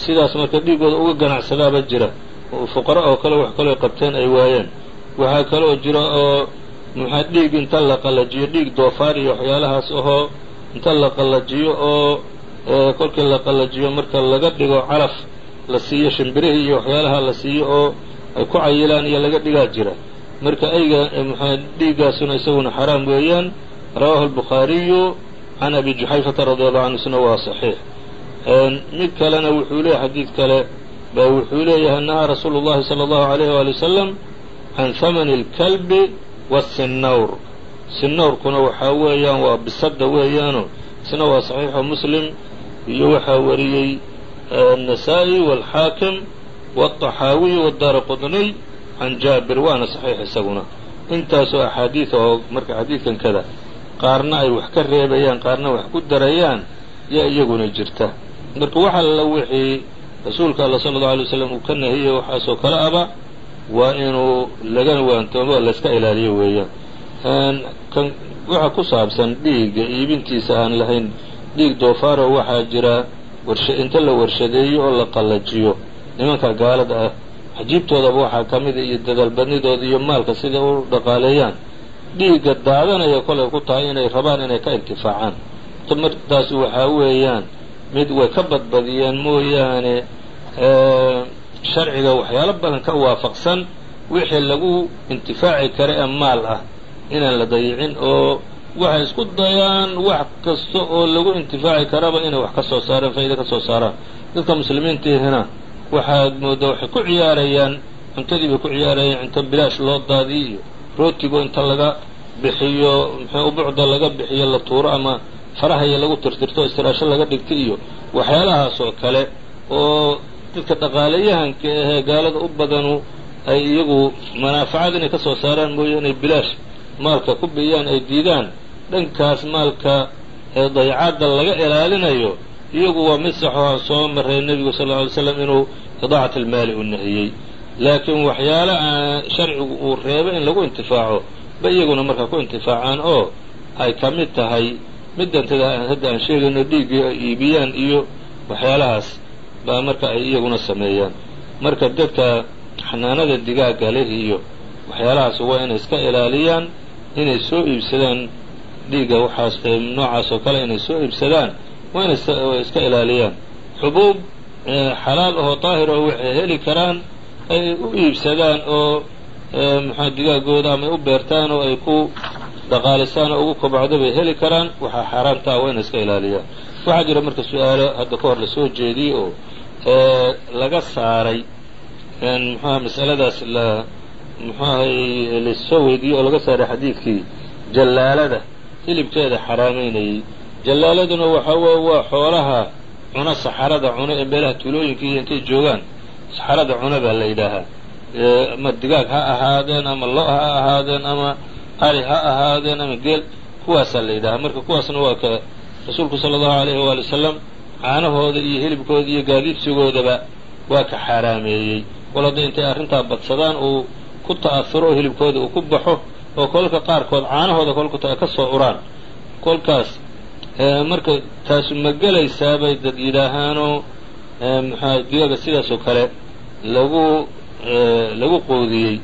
sidaas marka dhiiggooda uga ganacsadaaba jira. Oo fuqara oo kale wax kaloo qabteen ay waayeen waxaa kaloo jira oo maxaa dhiig inta la qallajiyo dhiig doofaar iyo waxyaalahaas ahoo inta la qallajiyo oo kolkii la qallajiyo marka laga dhigo calaf la siiyo shimbirihii iyo waxyaalaha la siiyo oo ay ku cayilaan iyo laga dhigaa jira. Marka ayga maxaa dhiiggaasuna isaguna xaraam weeyaan. Rawahu albukhaariyu can abi juxayfata radi allahu canhu isna waa saxiix. Mid kalena wuxuu leeyahay xadiid kale baa wuxuu leeyahay nahaa rasuulu llahi sala allahu alayh waali wasalam can hamani اlkalbi wasinawr sinawrkuna waxaa weeyaan waa bisadda weeyaano isna waa saxiixo muslim iyo waxaa wariyey النسائي والxاakم والطaxaawiي والdaara qطniy can jaabir waana صaxiix isaguna intaasoo axaadiid oo marka xadiidkan kada qaarna ay wax ka reebayaan qaarna wax ku darayaan yaa iyaguna jirta marka waxa alla wixii rasuulka alla sala allau alay waslam uu ka nahiyey waxaasoo kale aba waa inuu laga waantoomo layska ilaaliyo weeyaan. Kan waxa ku saabsan dhiigga iibintiisa aan lahayn dhiig doofaaro waxaa jira warsha inta la warshadeeyo oo la qallajiyo. Nimanka gaalada ah cajiibtoodaba waxaa ka mida iyo dadaalbadnidooda iyo maalka siday u dhaqaaleeyaan. Dhiigga daadanaya kolay ku tahay inay rabaan inay ka intifaacaan. Martaas waxaa weeyaan mid way ka badbadiyeen mooyaane sharciga waxyaalo badan ka waafaqsan wixii lagu intifaaci kara ee maal ah inaan la dayicin oo waxay isku dayaan wax kasta oo lagu intifaaci karaba inay wax ka soo saaraan faa'iida ka soo saaraan. Dadka muslimiintiihina waxaad mooddaa waxay ku ciyaarayaan cuntadii bay ku ciyaarayaan cunto bilaash loo daadiyo iyo rootigo inta laga bixiyo muxuu ubucda laga bixiyo la tuuro ama farahaya lagu tirtirto istiraasho laga dhigta iyo waxyaalahaas oo kale oo dadka dhaqaalayahanka ahee gaalada u badanu ay iyagu manaafacad inay ka soo saaraan mooye inay bilaash maalka ku biyaan ay diidaan. Dhankaas maalka ee dayacadda laga ilaalinayo iyagu waa mid saxoo soo maray nebigu sal lla alay slam inuu idaacat almaali u nahiyey. Laakiin waxyaale aan sharcigu uu reebo in lagu intifaaco ba iyaguna markaa ku intifaacaan oo ay ka mid tahay middantada hadda aan sheegayno dhiiggii ay iibiyaan iyo waxyaalahaas baa marka ay iyaguna sameeyaan. Marka dadka xanaanada digaagga leh iyo waxyaalahaas waa inay iska ilaaliyaan inay soo iibsadaan dhiigga waxaas noocaas oo kale inay soo iibsadaan waa inay iska ilaaliyaan. Xubuub xalaal ahoo daahir oo waxay heli karaan ay u iibsadaan oo maxaa digaagooda ama u beertaan oo ay ku dhaqaalisaan oo ugu kobcdo bay heli karaan. Waxaa xaaraamta ah waa inay iska ilaaliyaan. Waxaa jira marka su'aalo hadda ka hor la soo jeediyey oo laga saaray muxuaha masaladaas la muxuahay la soo weydiiyey oo laga saaray xadiidkii? Jallaalada hilibkeeda xaraameynayey jallaaladuna waxa weye waa xoolaha cuna saxarada cuna ee meelaha tuulooyinka iyo intay joogaan. Saxarada cuna baa la yidhaahaa. Ama digaag ha ahaadeen ama lo ha ahaadeen ama ari ha ahaadeen ama geel. Kuwaasaa la yidhahaa marka kuwaasna waa ka rasuulku sala allahu alayhi waali wasalam caanahooda iyo hilibkooda iyo gaadiidsigoodaba waa ka xaaraameeyey wal intay arrintaa badsadaan uu ku ta'afuro oo hilibkooda uu ku baxo oo kolka qaarkood caanahooda kolka ka soo uraan. Kolkaas marka taasu ma gelaysaa bay dad yidhaahaanoo maxaa digaaga sidaasoo kale lagu lagu qoodiyey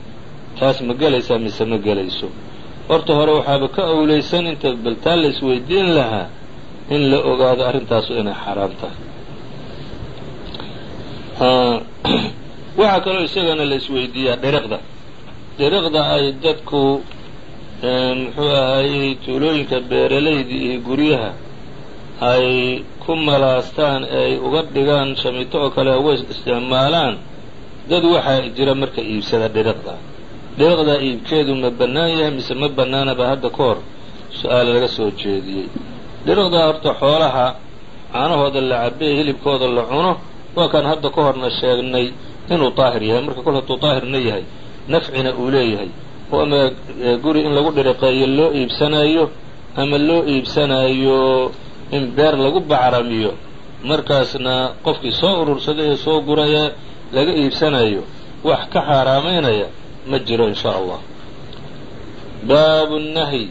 taas ma gelaysaa mise ma gelayso horta hore waxaaba ka awlaysan inta baltaan la isweydiin lahaa in la ogaado arrintaasu inay xaaraam tahay. Waxaa kaloo isagana la isweydiiyaa dhiriqda dhiriqda ay dadku muxuu ahayey tuulooyinka beeralayda iyo guryaha ay ku malaastaan ay uga dhigaan shamito oo kale uga isticmaalaan. Dad waxaa jira marka iibsada dhiriqda dhiriqda iibkeedu ma bannaan yahay mise ma bannaanaba hadda ka hor su'aal laga soo jeediyey dhiriqda horta xoolaha caanahooda la cabee hilibkooda la cuno waa kaan hadda ka horna sheegnay inuu daahir yahay. Marka kol hadduu daahirna yahay nafcina uu leeyahay. Oo ama guri in lagu dhiriqeeyo loo iibsanayo ama loo iibsanayo in beer lagu bacramiyo markaasna qofkii soo urursaday ee soo guraya laga iibsanayo wax ka xaaraamaynaya ma jiro in sha allah. Baabu nahyi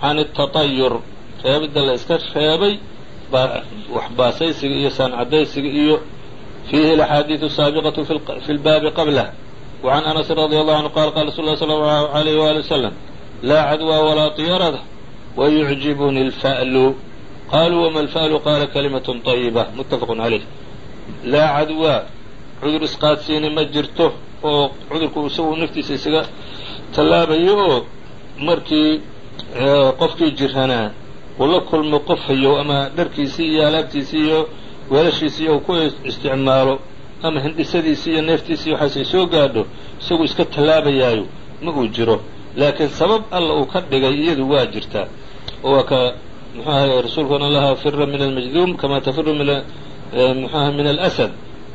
can اtaطayur reebidda la iska reebay waxbaasaysiga iyo saancadaysiga iyo fiihi alaxaadiidu saabiqatu fi lbaabi qablah wacan anasin radia allahu canhu qaala qala rasul lla sala allahu alayh waali wasalam laa cadwa walaa tiyarada wayucjibuni alfa'lu. Qaluu wama alfa'lu? Qaala kalimatun طayiba muttafaqun calayh laa cadwaa cudur isqaadsiini ma jirto oo cudurku isagu naftiisa isaga tallaabayo oo markii eh, qofkii jiranaa uu la kulmo qof hayow ama dharkiisii iyo alaabtiisii iyo weelashiisii uu ku isticmaalo ama hindhisadiisii iyo neeftiisii waxaasay soo gaadho isagu iska tallaabayaayo ma uu jiro. Laakiin sabab alla uu ka dhigay iyadu waa jirtaa oo waa ka muxuu ahay rasuulkuna lahaa fira min almajduum kama tafiru min muxuaha min alasad.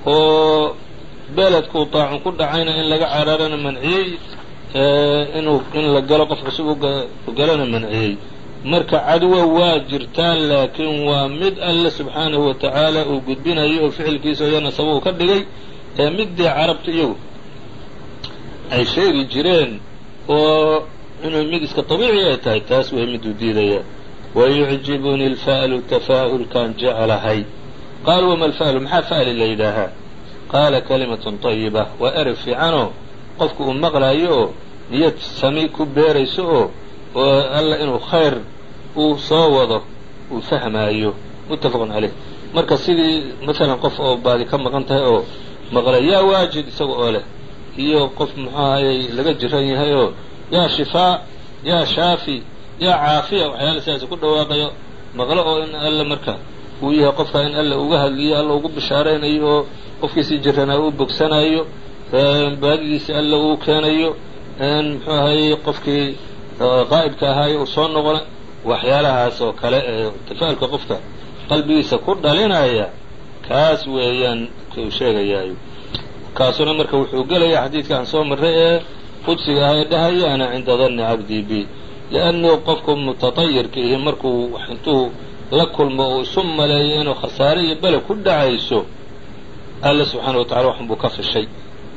Oo beledkuu daacun ku dhacayna in laga cararana manciyey inuu in la galo qof cusub u galona manciyey marka cadwa waa jirtaa laakiin waa mid alle subxaanahu wa tacaala uu gudbinayo oo ficilkiisa iyana sababuu ka dhigay ee middii carabta iyagu ay sheegi jireen oo inuu mid iska dabiici ay tahay taas way miduu diidaya. Wayucjibuni alfa'lu tafaa'ulkaan jeclahay qaal wama alfa'lu? Maxaa fa'li la yidhaahaa? Qaala kalimatun طayiba waa erey fiicanoo qofku uu maqlaayo oo niyad sami ku beerayso oo oo alla inuu khayr uu soo wado uu fahmaayo muttafaqun caleyh marka sidii masalan qof oo baadi ka maqan tahay oo maqlay yaa waajid isaga oo leh iyo qof muxuu ahayey laga jiran yahay oo yaa shifaa yaa shaafi yaa caafiya waxyaala sidaas ku dhawaaqayo maqlo oo in alle marka uu yahay qofka in alle uga hadliyo alla ugu bishaaraynayo oo qofkiisii jiranaa uu bogsanayo baadidiisi alle uu keenayo muxuu ahayey qofkii qaa'ibka ahaayo uu soo noqona waxyaalahaas oo kale ee tafa'ulka qofka qalbigiisa ku dhalinaya kaas weeyaan kuu sheegayaayo kaasuna marka wuxuu gelaya xadiidka aan soo marray ee qudsiga ah ee dhahaya ana cinda danni cabdii bi liannu qofku mutatayirka ihi markuu intuu la kulmo uu isu maleeyo inuu khasaare iyo bele ku dhacayso alle subxaana wa tacala waxun buu ka fishay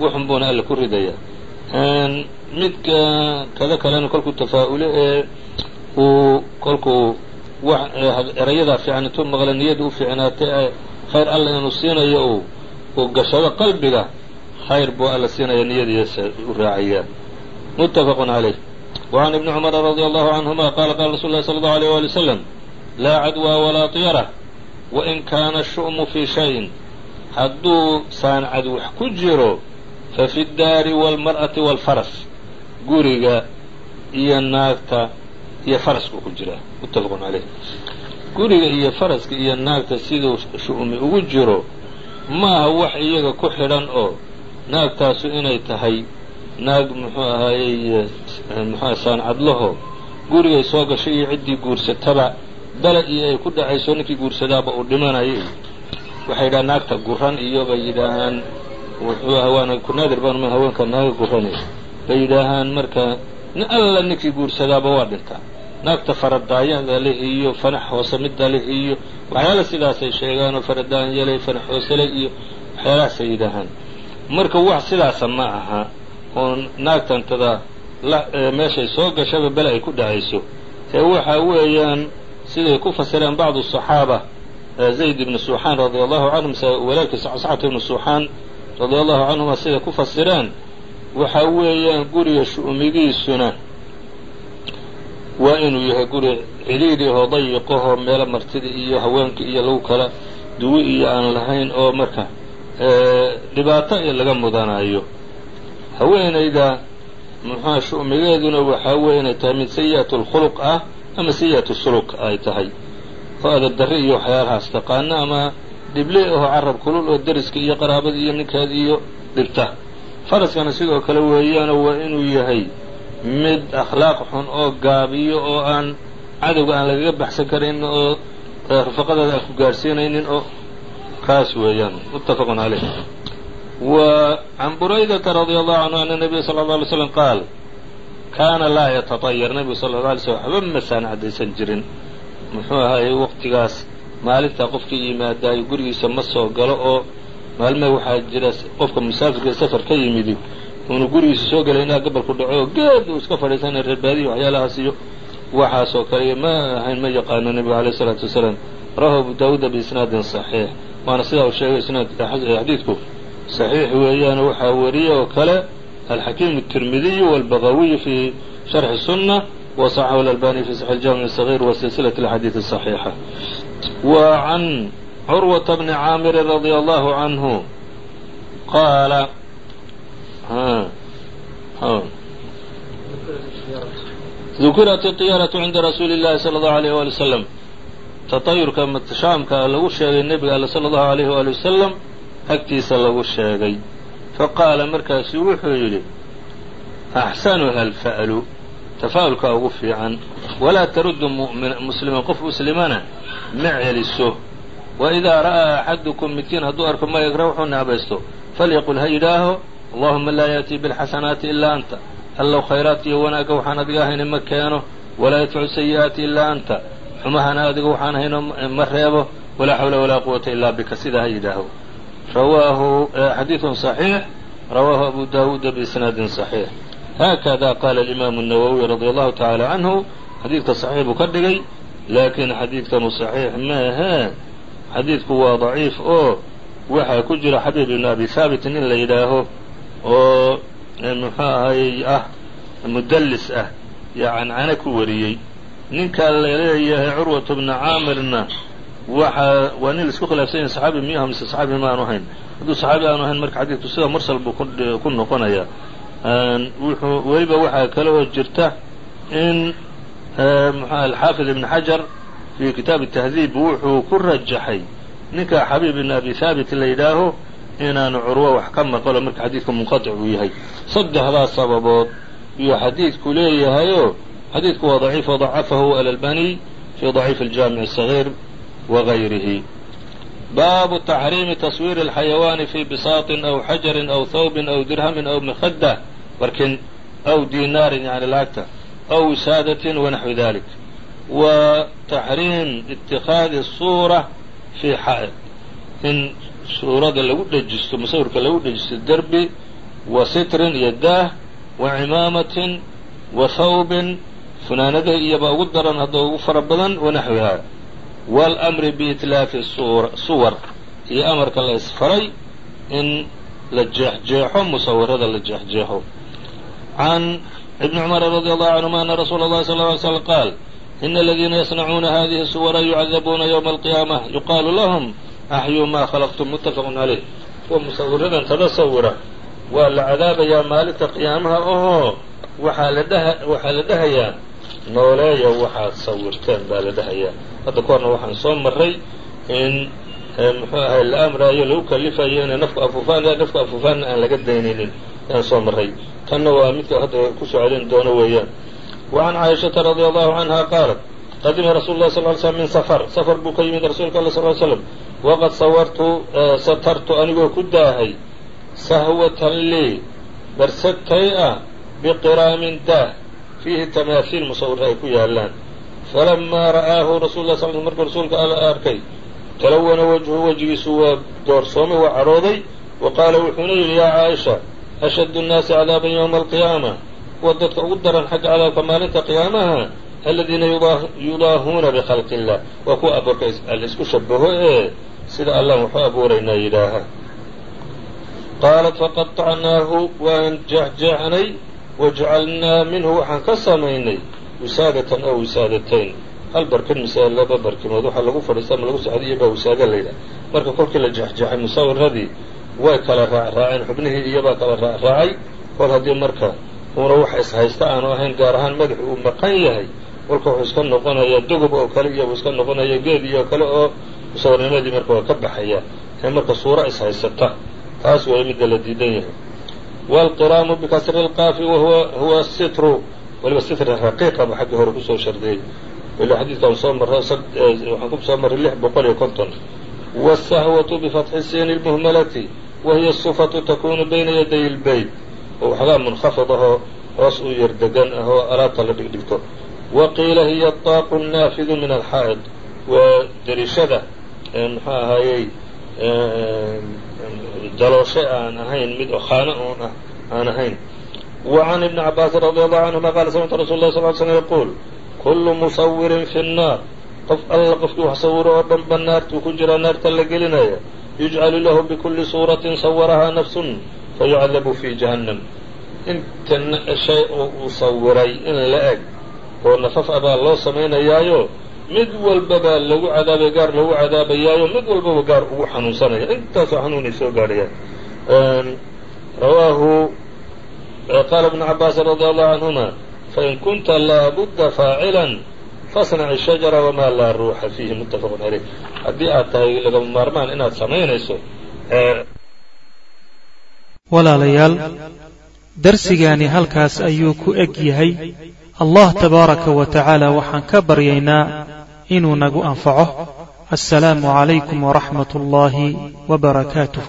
wuxun buuna alle ku ridaya midka kada kalena kolkuu tafaa'ule ee uu kolkuu erayadaa fiican intuu maqla niyada u fiicnaatay ee khayr alla inuu siinayo uu uu gashado qalbiga khayr buu alla siinaya niyadiisa u raacayaa muttafaqun calayh. Wacan ibni cumara radia allahu canhuma qaala qaala rasuulu llahi sala allahu alيyh wali wasalam laa cadwaa walaa tiyara wain kaana shu'mu fii shayin. Hadduu saancad wax ku jiro fafi ddaari waalmar'ati waalfaras guriga iyo naagta iyo faraska ku jira mutafaq caleyh guriga iyo faraska iyo naagta siduu shu'mi ugu jiro maaha wax iyaga ku xidhan oo naagtaasu inay tahay naag muxuu ahaayey muxua saancadlaho gurigay soo gashay iyo ciddii guursataba bala iyo ay ku dhacayso ninkii guursadaaba uu dhimanayay waxay yidhahaan naagta guran iyo bay yidhaahaan wuxuu aha waana kunaadir baan ma haweenka naaga gurani. Bay yidhaahaan marka alla ninkii guursadaaba waa dhintaa naagta faradaayada leh iyo fanax hoose midda leh iyo waxyaala sidaasay sheegaanoo faradaanyale fanax hoosele iyo waxyaalahaasay yidhaahaan. Marka wax sidaasa ma aha oo naagtantada meeshay soo gashaba bele ay ku dhacayso. Ee waxa weeyaan siday ku fasireen bacdu صaxaaba zayd ibnu suuxaan radia allahu canhu mise walaalkiisa cascata ibnu suuxaan radia allahu canhuma siday ku fasireen. Waxa weeyaan guriga shu'umigiisuna waa inuu yahay guri cidhiidhi oo dayiqahoo meelo martida iyo haweenka iyo lagu kala duwi iyo aan lahayn oo marka dhibaato laga mudanayo. Haweenayda muxua shu'migeeduna waxaa weeye inay tahay mid sayi'at lkhuluq ah ama sayi'atu suluk ay tahay. Oo adabdarre iyo waxyaalahaas taqaana ama dhible aho carab kulul oo deriska iyo qaraabada iyo ninkeeda iyo dhibta faraskana sidoo kale weeyaano waa inuu yahay mid akhlaaq xun oo gaabiyo oo aan cadowga aan lagaga baxsan karin oo rufaqadaada aan ku gaadhsiinaynin oo kaas weeyaan. Muttafaqun caleyh wa can buraydata radia allahu canhu ana nabiya sala alla alay slam qaal kaana laa yataطayar nebigu sala alla alay slm waxba masaan caddaysan jirin. Muxuu ahaayey waqtigaas maalintaa qofkii yimaadaayo gurigiisa ma soo galo oo maalmee waxaa jira qofka musaafirka safar ka yimidi uunu gurigiisa soo gelay inaa gabalku dhaco oo geed uu iska fadhiisanaya reerbaadiya waxyaalahaas iyo waxaasoo kale ma ahayn ma yaqaano nebigu alayh isalaatu wasalaam rawahu abu daawuuda biisnaadin saxiix waana sidaa uu sheegay isnaad xadiidku saxiix weeyaan waxaa wariye oo kale alxakiim الtirmidiyu wاlbagawiyu fi sharxi sunna waصaxahu اlalbani fi saxi اljamic الصغيr wa silsilaة اlxadiid الصaxiixa wa can curwaةa bni caamiri radي allahu canhu qaala dukirat الطiyaaraة cinda rasuuli اllahi salى اllahu عalيh wali wslam taطayurka shaamka lagu sheegay nebiga alle salى اllahu عalayh wali wasalam agtiisa lagu sheegay faqaala markaasu wuxuu yidhi axsanuha alfa'lu tafa'ulka ugu fiican walaa taruddu musliman qof muslimana ma celiso waidaa ra'aa axadukum midkiin hadduu arko ma yagra wuxuu naabaysto falyaqul ha yidhaaho allahuma laa ya'tii biاlxasanaati ilaa anta allow khayraat iyo wanaagga waxaan adiga ahayna ma keeno walaa yadfacu sayi'aati ilaa anta xumahana adiga waxaan ahayno ma reebo walaa xawla walaa quwata ilaa bika sidaa ha yidhaaho rawaahu xadiiثun صaxiix rawaahu abu dawuuda biisnaadin صaxiix haakada qaala alimaamu الnawowiy radi allahu tacaala canhu xadiidka صaxiix buu ka dhigay laakiin xadiidkanu صaxiix maahee xadiidku waa daciif oo waxaa ku jira xabiib ibn abi haabitin in la yidhaaho oo muxuu ahayy ah mudallis ah yo cancane ku wariyey. Ninkaa la leeyahay curwat bna caamirna waxa waa nin la isku khilaafsan yahay saxaabi miyuha mise saxaabi ma aanu ahayn? Hadduu saxaabi aanu ahayn marka xadiidku sida mursal buu ku noqonaya. Wuxuu weliba waxaa kale oo jirta in mxua alxaafid ibn xajar fii kitaab tahdiib wuxuu ku rajaxay. Ninka xabiib ibn abi haabit la yidhaaho inaanu curwo wax ka maqlo marka xadiidku munqaطic uu yahay saddexdaas sababood iyo xadiidku leeyahayoo xadiidku waa daciif wadacafahu alalbaniy fi daciif aljaamic الصaغيir wغayrihi baabu taxriimi taswiiri اlxayawaani fi bisaaطin aw xajarin aw hawbin aw dirhamin aw mikhadah barkin aw dinaarin yani lacagta aw wisaadatin wanaxwi dalik wa taxriim itikaadi suura fii xa'id in suurada lagu dhejisto musawirka lagu dhejisto derbi wa sitrin iyo daah wa cimaamatin wa hawbin funaanada iyobaa ugu daran hadda ugu fara badan wanaxwiha wاlmri biitlaafi suwar iyo amarka la isfaray in la jeexjeexo musawirada la jeexjeexo. Can ibn cumar radi allahu canhuma ana rasuula اllahi sal ly slm qaal ina aladiina yasnacuuna hadihi suwara yucadabuuna ywma alqiyaamah. Yuqaalu lahum axyuu ma khalaqtum muttafaqun caleyh kuwa musawiradan tada sawira waa la cadaabayaa maalinta qiyaamaha ohoo waxaa la dhaha waxaa la dhahayaa nooleeya waxaad sawirteen baa la dhahayaa hadda ka horna waxaan soo maray in muxuu ahay la amraayo lagu kalifayo inay nafku afuufaan nafku afuufaanna aan laga daynaynin ayaan soo maray tanna waa midka hadda ku soo celin doono weeyaan wa can caaishata radia allahu canha qaalat qadima rasuulu lah sal ly slm min safar safar buu ka yimid rasuulka alla sal ly slam waqad sawartu satartu anigoo ku daahay sahwatan lii barsagtay ah biqiraamin daah fiihi tamaasiil musawir ay ku yaalaan falamaa ra'aahu rasul lah sal markuu rasuulka alla arkay talawana wajhu wejigiisu waa doorsoomay waa cadhooday wa qaala wuxuuna yidhi yaa caaisha ashaddu nnaasi cadaaban yowma alqiyaama kuwa dadka ugu daran xagga cadaabka maalinta qiyaamaha aladiina yudaahuuna bikhalqi illah waa kuwa abuurka la isku shabaho ee sida allaan waxu abuuraynaa yidhaaha. Qaalat faqaطacnaahu waan jeexjeexnay wajcalnaa minhu waxaan ka samaynay wisaadatan oo wisaadatayn. Hal barkin mise laba barkimood waxaa lagu fadhiista ama lagu sexdiyo baa wisaada layidhaha marka kolkii la jeexjeexay musawiradii way kala raacraaceen xubnihii iyobaa kala raacraacay kol haddii marka uuna wax ishaysta aanu ahayn gaar ahaan madaxu uu maqan yahay kolka wuxuu iska noqonaya dogob oo kale iyo uu iska noqonaya geed iyo kale oo musawirnimadii marka waa ka baxaya ee marka suuro ishaysata taas way midda la diidan yahay wاlqiraamu bikasri اlqaafi wahuwa huwa sitru waliba sitri raqiiqaba xagga hore kusoo shardiyey ila xadiidkan soo marra waxaan ku soo marray lix boqol iyo konton wالsahwaةu bifatxi siini اlmuhmalati wahiya الsufatu takunu bayna yaday اlbeyt oo waxgaa munkhafid ahoo hoos u yar degan ah oo alaabta la dhigdhigto wa qiila hiya طaaqu naafidu min alxaa'id waa derishada muxuu ahaayey dalooshe aan ahayn mid khaano oon ah aan ahayn wa can ibni cabaasin radi allahu canhuma qaala samictu rasul lah sal ly slm yaquul kullu musawirin fi nnaar qof alla qofkii wax sawiro oo dhan ba naartuu ku jiraa naarta la gelinaya yujcalu lahu bikulli suuratin sawarahaa nafsun fayucadabu fi jahannam inta shay oo uu sawiray in la eg oo nafaf a baa loo samaynayaayo mid walbabaa lagu cadaabay gaar lagu cadaabayaayo mid walbaba gaar ugu xanuunsanaya. Intaasoo xanuunay soo gaadhayaan. Rawaahu qaala ibnu cabaasin radi allahu canhuma fain kunta laabudda faacilan fasnac ishajara wamaa laa ruuxa fiihi muttafaqun caleyh haddii aad tahay lagama maarmaan inaad samaynayso walaalayaal darsigaani halkaas ayuu ku eg yahay allah tabaaraka wa tacaala waxaan ka baryaynaa inuu nagu anfaco. Assalaamu calaykum waraxmat ullaahi wa barakaatuh